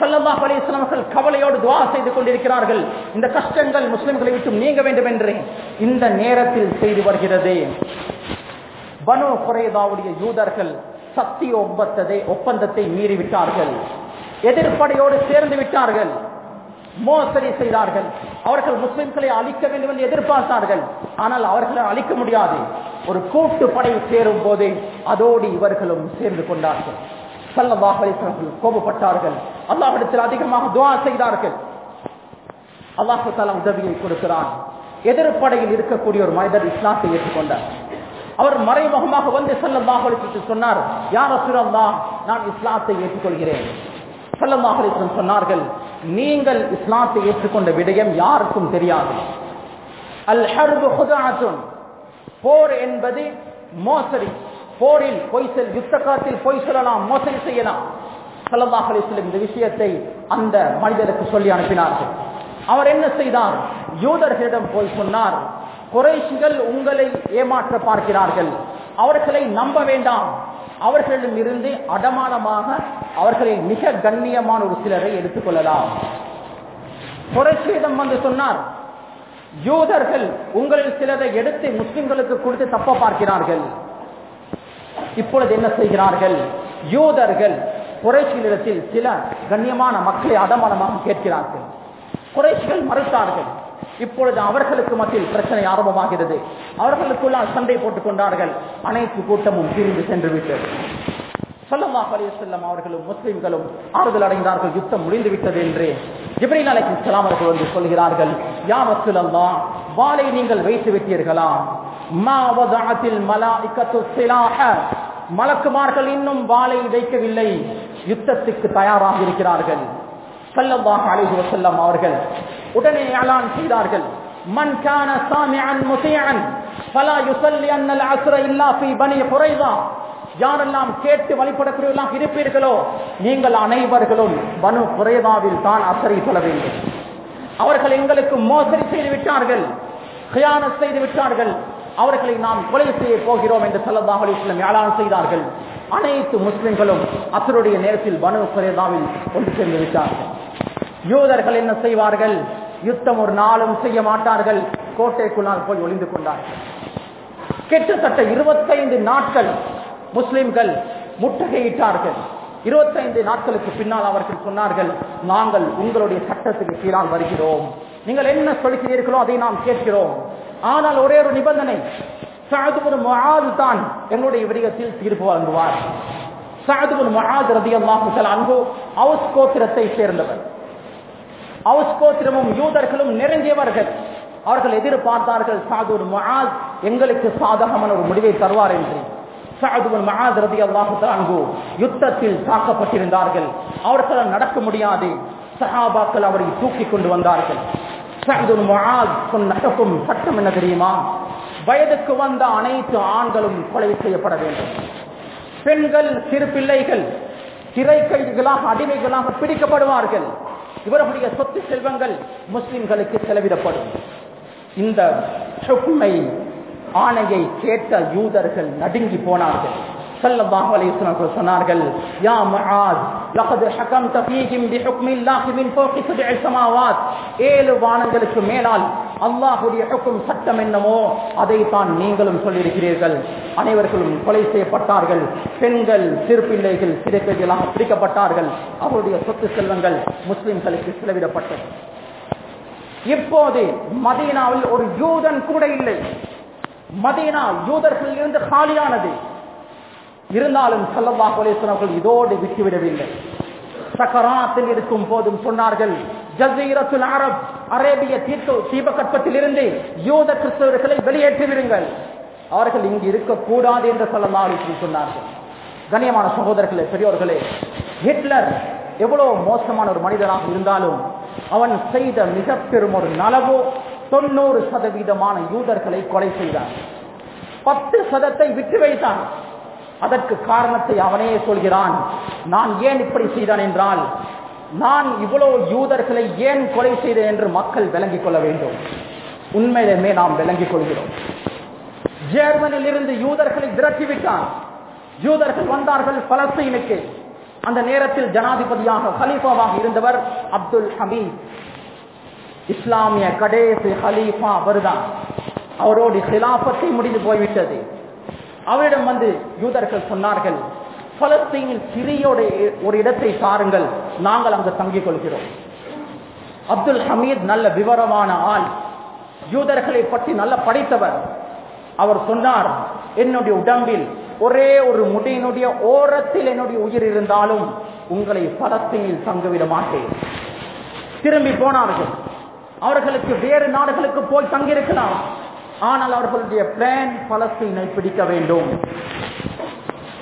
ஸல்லல்லாஹு அலைஹி கவலையோடு துஆ செய்து கொண்டிருக்கிறார்கள். இந்த கஷ்டங்கள் முஸ்லிம்களை விட்டு நீங்க வேண்டும் என்று. இந்த நேரத்தில் செய்து வருகிறது. பனு குறைதாவுடைய யூதர்கள் சத்திய ஒப்பந்தத்தை ஒப்பந்தத்தை மீறிவிட்டார்கள். எதிர்ப்படையோடு சேர்ந்து விட்டார்கள். மோசடி செய்தார்கள். அவர்கள் முஸ்லிம்களை அழிக்க வேண்டும் என்று எதிர்பார்த்தார்கள். ஆனால் அவர்களை அழிக்க முடியாது. ஒரு கூட்டு படை சேரும் போது அதோடு இவர்களும் சேர்ந்து கொண்டார்கள். சல்லல்லாஹு அலைஹி கோபப்பட்டார்கள். அல்லாஹ்விடத்தில் அதிகமாக துவா செய்தார்கள். அல்லாஹு தஆலா உதவியை கொடுக்கிறான். எதிர்ப்படையில் இருக்கக்கூடிய ஒரு மனிதர் இஸ்லாத்தை ஏற்றுக்கொண்டார். அவர் மறைமுகமாக வந்து சல்லல்லாஹு அலைஹி சொன்னார் யார் ரசூலல்லாஹ் நான் இஸ்லாத்தை ஏற்றுக்கொள்கிறேன். சல்லல்லாஹு அலைஹி சொன்னார்கள் நீங்கள் இஸ்லாத்தை ஏற்றுக்கொண்ட விடயம் யாருக்கும் தெரியாது. அல் ஹர்பு போர் என்பது மோசடி. போரில் பொய் செல் யுத்த காலத்தில் பொய் சொல்லலாம் மோசடி செய்யலாம். சல்லல்லாஹு அலைஹி இந்த விஷயத்தை அந்த மனிதருக்கு சொல்லி அனுப்பினார்கள். அவர் என்ன செய்தார்? யூதர்களிடம் போய் சொன்னார் குறைஷிகள் உங்களை ஏமாற்ற பார்க்கிறார்கள். அவர்களை நம்ப வேண்டாம். அவர்களிடம் இருந்து அடமானமாக அவர்களை மிக கண்ணியமான ஒரு சிலரை எடுத்துக்கொள்ளலாம் குறைஷியிடம் வந்து சொன்னார் யூதர்கள் உங்களில் சிலரை எடுத்து முஸ்லிம்களுக்கு கொடுத்து தப்ப பார்க்கிறார்கள். இப்பொழுது என்ன செய்கிறார்கள்? யூதர்கள் குறைஷியிடத்தில் சில கண்ணியமான மக்களை அடமானமாக கேட்கிறார்கள். குறைஷிகள் மறுத்தார்கள் இப்பொழுது அவர்களுக்கு மத்தியில் பிரச்சனை ஆரம்பமாகிறது. அவர்களுக்குள்ளால் சண்டை போட்டுக் கொண்டார்கள். அனைத்து கூட்டமும் பிரிந்து சென்று விட்டது சொல்லல்லாஹ் அலையம் அவர்களும் முஸ்லிம்களும் ஆறுதல் அடைந்தார்கள். யுத்தம் முடிந்து விட்டது என்று ஜிப்ரீல் நாளைக்கு ஸலாம் அவர்கள் வந்து சொல்கிறார்கள். யா ரசூலல்லாஹ் வாளை நீங்கள் வைத்து விட்டீர்களா? மா மலக்குமார்கள் இன்னும் வாளை வைக்கவில்லை. யுத்தத்துக்கு தயாராக இருக்கிறார்கள். ஸல்லல்லாஹு அலைஹி செல்லம் அவர்கள் உடனே ஏலான் செய்தார்கள். மன் கான சாமிஅன் முஸீஅன் ஃபலா யுஸல்லி அன்னல் அசுர இல்லா ஃபீ பனிய குரைதா. யாரெல்லாம் கேட்டு வழிபடக்கூடியவெல்லாம் இருப்பீர்களோ நீங்கள் அனைவர்களும் பனு குறைதாவில் தான் அசரை சொல்ல வேண்டும். அவர்கள் எங்களுக்கு மோசடி செய்து விட்டார்கள் கியானத் செய்து விட்டார்கள். அவர்களை நாம் கொலை செய்ய போகிறோம் என்று சல்லல்லாஹு அலைஹி செய்தார்கள். அனைத்து முஸ்லிம்களும் அசருடைய நேரத்தில் பனு குறைதாவில் கொண்டு சேர்ந்து விட்டார்கள். யூதர்கள் என்ன செய்வார்கள்? யுத்தம் ஒரு நாளும் செய்ய மாட்டார்கள். கோட்டைக்குள்ளால் போய் ஒளிந்து கொண்டார்கள். கிட்டத்தட்ட இருபத்தைந்து நாட்கள் முஸ்லிம்கள் முற்றுகையிட்டார்கள். இருபத்தைந்து நாட்களுக்கு பின்னால் அவர்கள் சொன்னார்கள் நாங்கள் உங்களுடைய சட்டத்துக்கு கீழால் வருகிறோம். நீங்கள் என்ன சொல்கிறீர்களோ அதை நாம் கேட்கிறோம். ஆனால் ஒரே ஒரு நிபந்தனை. சாதுபுர் தான் எங்களுடைய விடயத்தில் தீர்ப்பு வழங்குவார். சாதுபுர் மொழாது ரதி அன்பு அவுஸ் கோத்திரத்தை சேர்ந்தவர். அவுஸ் கோத்திரமும் யூதர்களும் நெருங்கியவர்கள். அவர்கள் எதிர்பார்த்தார்கள் சாதுர் மொழாத் எங்களுக்கு சாதகமான ஒரு முடிவை தருவார் என்று. யுத்தத்தில் தாக்கப்பட்டிருந்தார்கள். அவர்களால் நடக்க முடியாது. சஹாபாக்கள் அவரை தூக்கி கொண்டு வந்தார்கள். நடக்கும் சட்டம் என்ன தெரியுமா? வயதுக்கு வந்த அனைத்து ஆண்களும் கொலை செய்யப்பட வேண்டும். பெண்கள் சிறு பிள்ளைகள் சிறை கைதிகளாக அடிமைகளாக பிடிக்கப்படுவார்கள். இவர்களுடைய சொத்து செல்வங்கள் முஸ்லிம்களுக்கு செலவிடப்படும். இந்த சொக்குமை ஆணையை கேட்ட யூதர்கள் நடுங்கி போனார்கள். சல்லல்லாஹு அலைஹி சொன்னார்கள் யா முஆத் லகத் ஹகம்த ஃபீஹிம் பிஹுக்மில்லாஹி ஏழு வானங்களுக்கு மேலால் அல்லாஹுடைய ஹுக்கும் சட்டம் என்னமோ அதை தான் நீங்களும் சொல்லியிருக்கிறீர்கள். அனைவர்களும் கொலை செய்யப்பட்டார்கள். பெண்கள் சிறு பிள்ளைகள் சிறைப்பைகளாக பிடிக்கப்பட்டார்கள் அவருடைய சொத்து செல்வங்கள் முஸ்லிம்களுக்கு செலவிடப்பட்டது. இப்போது மதீனாவில் ஒரு யூதன் கூட இல்லை. மதீனா யூதர்கள் இருந்து காலியானது. இருந்தாலும் செல்லவா கொலை சொன்னவர்கள் இதோடு விட்டுவிடவில்லை. சக்கராத்தில் இருக்கும் போதும் சொன்னார்கள் ஜசீரத்துல் அரப் அரேபிய தீர்க்க தீபகற்பத்தில் இருந்து யூத கிறிஸ்தவர்களை வெளியேற்றி விடுங்கள் அவர்கள் இங்கு இருக்கக்கூடாது என்று சொல்லலாம் சொன்னார்கள். கண்ணியமான சகோதரர்களே பெரியோர்களே ஹிட்லர் எவ்வளவு மோசமான ஒரு மனிதனாக இருந்தாலும் அவன் செய்த மிக பெரும் ஒரு நலவோ தொண்ணூறு சதவீதமான யூதர்களை கொலை செய்தான். பத்து சதத்தை விட்டு வைத்தான். அதற்கு காரணத்தை அவனே சொல்கிறான். நான் ஏன் இப்படி செய்தான் என்றால் நான் இவ்வளவு யூதர்களை ஏன் கொலை செய்தேன் என்று மக்கள் விளங்கிக் கொள்ள வேண்டும். உண்மையிலுமே நாம் விளங்கிக் கொள்கிறோம். ஜெர்மனில் இருந்து யூதர்களை விரட்டிவிட்டான். யூதர்கள் வந்தார்கள் பலஸ்தீனுக்கு. அந்த நேரத்தில் ஜனாதிபதியாக ஹலீஃபாவாக இருந்தவர் அப்துல் ஹமீத். இஸ்லாமிய கடைசி ஹலீஃபா அவர்தான். அவரோடு சிலாபத்தை முடிந்து போய்விட்டது. அவரிடம் வந்து யூதர்கள் சொன்னார்கள் பலஸ்தீனில் சிறியோட ஒரு இடத்தை சாருங்கள் நாங்கள் அங்கு தங்கிக் கொள்கிறோம். அப்துல் ஹமீத் நல்ல விவரமான ஆள் யூதர்களை பற்றி நல்ல படித்தவர். அவர் சொன்னார் என்னுடைய உடம்பில் ஒரே ஒரு முடியினுடைய ஓரத்தில் என்னுடைய உயிர் இருந்தாலும் உங்களை பலஸ்தீனில் தங்கவிட மாட்டேன். திரும்பி போனார்கள். அவர்களுக்கு வேறு நாடுகளுக்கு போய் தங்கியிருக்கலாம். ஆனால் அவர்களுடைய பிளான் பலஸ்தீனை பிடிக்க வேண்டும்.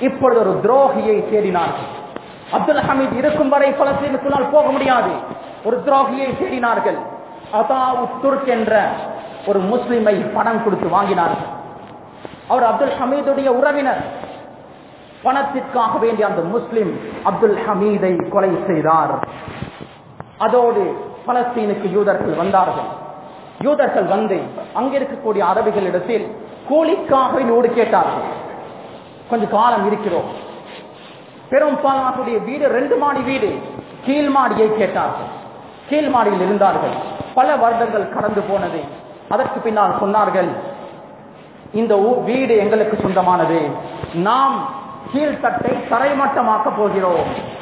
இப்பொழுது ஒரு துரோகியை தேடினார்கள். அப்துல் ஹமீத் இருக்கும் வரை பலஸ்தீனுக்குள்ளால் போக முடியாது. ஒரு துரோகியை தேடினார்கள். அதாவு துர்க் என்ற ஒரு முஸ்லிமை பணம் கொடுத்து வாங்கினார்கள். அவர் அப்துல் ஹமீதுடைய உறவினர். பணத்திற்காக வேண்டிய அந்த முஸ்லிம் அப்துல் ஹமீதை கொலை செய்தார். அதோடு பலஸ்தீனுக்கு யூதர்கள் வந்தார்கள். யூதர்கள் வந்து அங்கிருக்கக்கூடிய அரபிகளிடத்தில் கூலிக்காக ஓடு கேட்டார்கள். கொஞ்ச காலம் இருக்கிறோம். பெரும்பாலானுடைய வீடு ரெண்டு மாடி வீடு. கீழ் மாடியை கேட்டார்கள். கீழ் மாடியில் இருந்தார்கள். பல வருடங்கள் கடந்து போனது. அதற்கு பின்னால் சொன்னார்கள் இந்த வீடு எங்களுக்கு சொந்தமானது. நாம் கீழ்த்தட்டை தரைமட்டமாக்க போகிறோம்.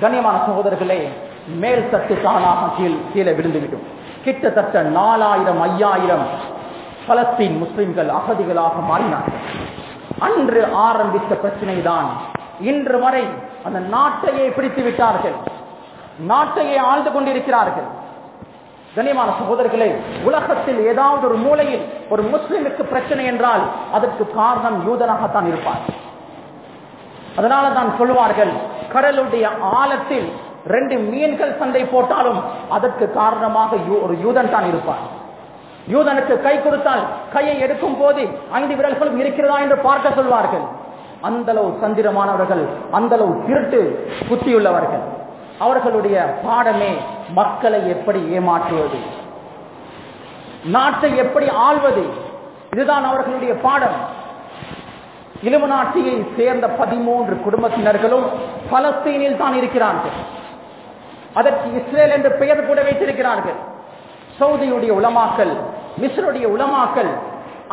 கண்ணியமான சகோதரர்களே மேல் தட்டு தானாக கீழ் கீழே விழுந்துவிடும். கிட்டத்தட்ட நாலாயிரம் ஐயாயிரம் பலஸ்தீன் முஸ்லிம்கள் அகதிகளாக மாறினார்கள். அன்று ஆரம்பித்த பிரச்சனை தான் இன்று வரை அந்த நாட்டையே பிடித்து விட்டார்கள். நாட்டையே ஆழ்ந்து கொண்டிருக்கிறார்கள். கண்ணியமான சகோதரர்களே உலகத்தில் ஏதாவது ஒரு மூலையில் ஒரு முஸ்லிமுக்கு பிரச்சனை என்றால் அதற்கு காரணம் யூதனாகத்தான் இருப்பார். அதனால தான் சொல்லுவார்கள் கடலுடைய ஆழத்தில் ரெண்டு மீன்கள் சண்டை போட்டாலும் அதற்கு காரணமாக ஒரு யூதன் தான் இருப்பார் யூதனுக்கு கை கொடுத்தால் கையை எடுக்கும் போது ஐந்து விரல்களும் இருக்கிறதா என்று பார்க்க சொல்வார்கள். அந்த அளவு சந்திரமானவர்கள் அந்த அளவு திருட்டு குத்தியுள்ளவர்கள் அவர்களுடைய பாடமே மக்களை எப்படி ஏமாற்றுவது? நாட்டை எப்படி ஆள்வது? இதுதான் அவர்களுடைய பாடம். இலுமநாட்டியை சேர்ந்த பதிமூன்று குடும்பத்தினர்களும் பலஸ்தீனில் தான் இருக்கிறார்கள். அதற்கு இஸ்ரேல் என்று பெயர் கூட வைத்திருக்கிறார்கள். சவுதியுடைய உலமாக்கல் மிஸ்ருடைய உலமாக்கல்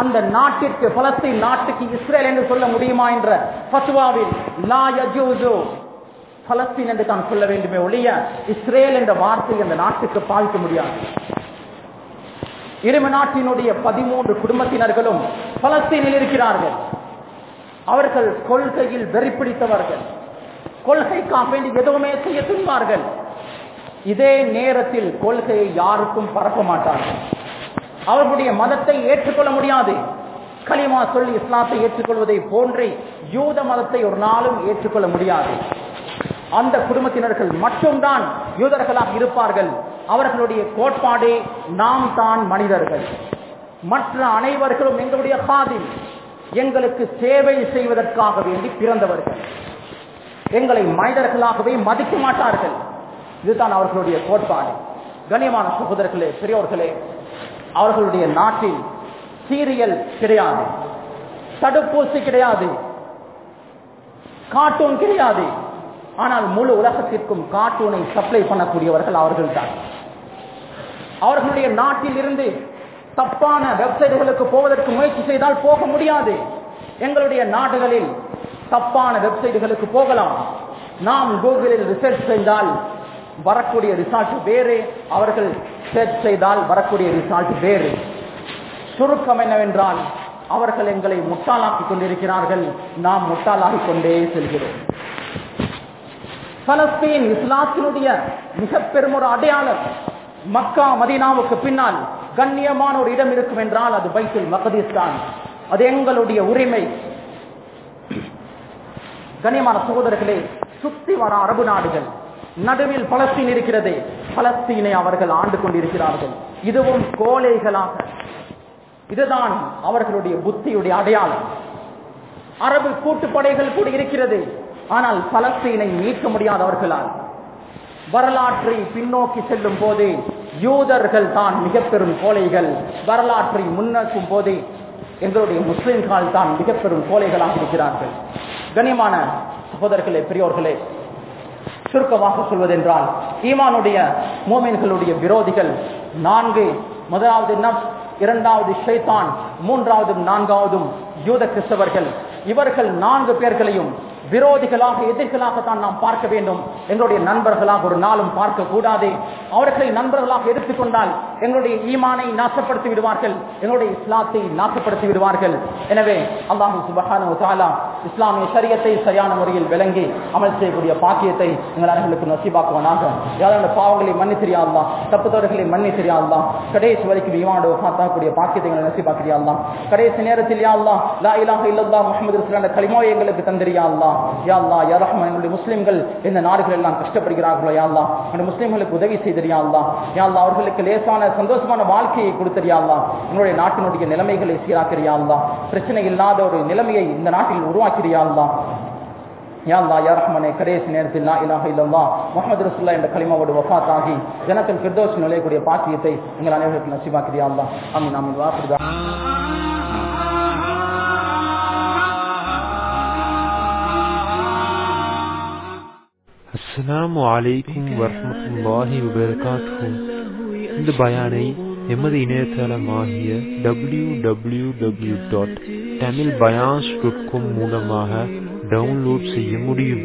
அந்த நாட்டிற்கு பலஸ்தீன் நாட்டுக்கு இஸ்ரேல் என்று சொல்ல முடியுமா என்ற பசுவாவில் லா பலஸ்தீன் என்று தான் சொல்ல வேண்டுமே ஒழிய இஸ்ரேல் என்ற வார்த்தை அந்த நாட்டுக்கு பாதிக்க முடியாது. இரும நாட்டினுடைய பதிமூன்று குடும்பத்தினர்களும் பலஸ்தீனில் இருக்கிறார்கள். அவர்கள் கொள்கையில் வெறி பிடித்தவர்கள் கொள்கைக்காக வேண்டி எதுவுமே செய்ய துன்பார்கள். இதே நேரத்தில் கொள்கையை யாருக்கும் பரப்ப மாட்டார்கள். அவர்களுடைய மதத்தை ஏற்றுக்கொள்ள முடியாது. கலிமா சொல்லி இஸ்லாத்தை ஏற்றுக்கொள்வதை போன்றே யூத மதத்தை ஒரு நாளும் ஏற்றுக்கொள்ள முடியாது. அந்த குடும்பத்தினர்கள் மட்டும்தான் யூதர்களாக இருப்பார்கள். அவர்களுடைய கோட்பாடே நாம் தான் மனிதர்கள். மற்ற அனைவர்களும் எங்களுடைய காதில் எங்களுக்கு சேவை செய்வதற்காக வேண்டி பிறந்தவர்கள். எங்களை மனிதர்களாகவே மதிக்க மாட்டார்கள். இதுதான் அவர்களுடைய கோட்பாடு. கண்ணியமான சகோதரர்களே பெரியோர்களே அவர்களுடைய நாட்டில் சீரியல் கிடையாது. தடுப்பூசி கிடையாது. கார்ட்டூன் கிடையாது. ஆனால் முழு உலகத்திற்கும் கார்ட்டூனை சப்ளை பண்ணக்கூடியவர்கள் அவர்கள் தான் அவர்களுடைய நாட்டில் இருந்து தப்பான வெப்சைட்டுகளுக்கு போவதற்கு முயற்சி செய்தால் போக முடியாது. எங்களுடைய நாடுகளில் தப்பான வெப்சைட்டுகளுக்கு போகலாம். நாம் கூகுளில் ரிசர்ச் செய்தால் வரக்கூடிய ரிசால்ட் வேறு. அவர்கள் சர்ச் செய்தால் வரக்கூடிய ரிசால்ட் வேறு. சுருக்கம் என்னவென்றால் அவர்கள் எங்களை முட்டாளாக்கிக் கொண்டிருக்கிறார்கள். நாம் முட்டாளாகிக் கொண்டே செல்கிறோம். பலஸ்தீன் இஸ்லாத்தினுடைய மிக பெரும் ஒரு அடையாளம் மக்கா மதீனாவுக்கு பின்னால் கண்ணியமான ஒரு இடம் இருக்கும் என்றால் அது பைத்துல் மகதீஸ் தான். அது எங்களுடைய உரிமை. கண்ணியமான சகோதரர்களே சுத்தி வர அரபு நாடுகள் நடுவில் பலஸ்தீன் இருக்கிறது. பலஸ்தீனை அவர்கள் ஆண்டு கொண்டிருக்கிறார்கள். இதுவும் கோழைகளாக. இதுதான் அவர்களுடைய புத்தியுடைய அடையாளம். அரபு கூட்டுப்படைகள் கூட இருக்கிறது. ஆனால் பலஸ்தீனை மீட்க முடியாதவர்களால். வரலாற்றை பின்னோக்கி செல்லும் போது யூதர்கள் தான் மிக பெரும் கோழைகள். வரலாற்றை முன்னோக்கும் போது எங்களுடைய முஸ்லிம்கள் தான் மிக பெரும் கோழைகளாக இருக்கிறார்கள். கனிமான சகோதரர்களே பெரியோர்களே சுருக்கமாக சொல்வதென்றால் ஈமானுடைய மோமின்களுடைய விரோதிகள் நான்கு முதலாவது நப்ஸ் இரண்டாவது ஷைத்தான் மூன்றாவதும் நான்காவதும் யூத கிறிஸ்தவர்கள். இவர்கள் நான்கு பேர்களையும் விரோதிகளாக எதிர்களாகத்தான் நாம் பார்க்க வேண்டும். எங்களுடைய நண்பர்களாக ஒரு நாளும் பார்க்க கூடாது. அவர்களை நண்பர்களாக எடுத்துக்கொண்டால் எங்களுடைய ஈமானை நாசப்படுத்தி விடுவார்கள். எங்களுடைய இஸ்லாத்தை நாசப்படுத்தி விடுவார்கள். எனவே அல்லாஹு சுபஹானு இஸ்லாமிய சரியத்தை சரியான முறையில் விளங்கி அமல் செய்யக்கூடிய பாக்கியத்தை எங்கள் அனைவர்களுக்கு நசிபாக்குவனாக. யாரோட பாவங்களை மன்னி தெரியாதலாம் தப்புத்தவர்களை மன்னி தெரியாதலாம் கடைசி வரைக்கும் ஈமானோட காத்தாக்கூடிய பாக்கியத்தை எங்களை நசீபாக்கிறியாதலாம் கடைசி நேரத்தில் யாழ்லா லா இலாக இல்லல்லா முகமது ரசூலுல்லாஹ் கலிமாவை எங்களுக்கு தந்திரியாதலாம் யா அல்லா யா முஸ்லிம்கள் இந்த நாடுகள் எல்லாம் கஷ்டப்படுகிறார்களோ யாழ்லா என்னுடைய எங்களுடைய முஸ்லிம்களுக்கு உதவி செய்தறியா யாழ்லா அவர்களுக்கு லேசான சந்தோஷமான வாழ்க்கையை கொடுத்தறியா என்னுடைய நாட்டினுடைய நிலைமைகளை சீராக்கிறியாள்லா பிரச்சனை இல்லாத ஒரு நிலைமையை இந்த நாட்டில் உருவாக்கிறியா யாழ்லா யா ரஹ்மனே கடைசி நேரத்தில் லா இலாக இல்லல்லா முகமது ரசுல்லா என்ற கலிமாவோடு வஃபாத் ஆகி ஜனத்தில் ஃபிர்தௌஸ் நுழையக்கூடிய பாக்கியத்தை எங்கள் அனைவருக்கு நசீபாக்கிறியா அல்லா ஆமீன் ஆமீன் வாஃபிதா அஸ்ஸலாமலைக்கும் வரமத்துல்லாஹி வபரகாத்து இந்த பயானை எமது இணையதளமாகிய W W W dot Tamil Bayan dot com மூலமாக டவுன்லோட் செய்ய முடியும்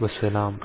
வசலாம்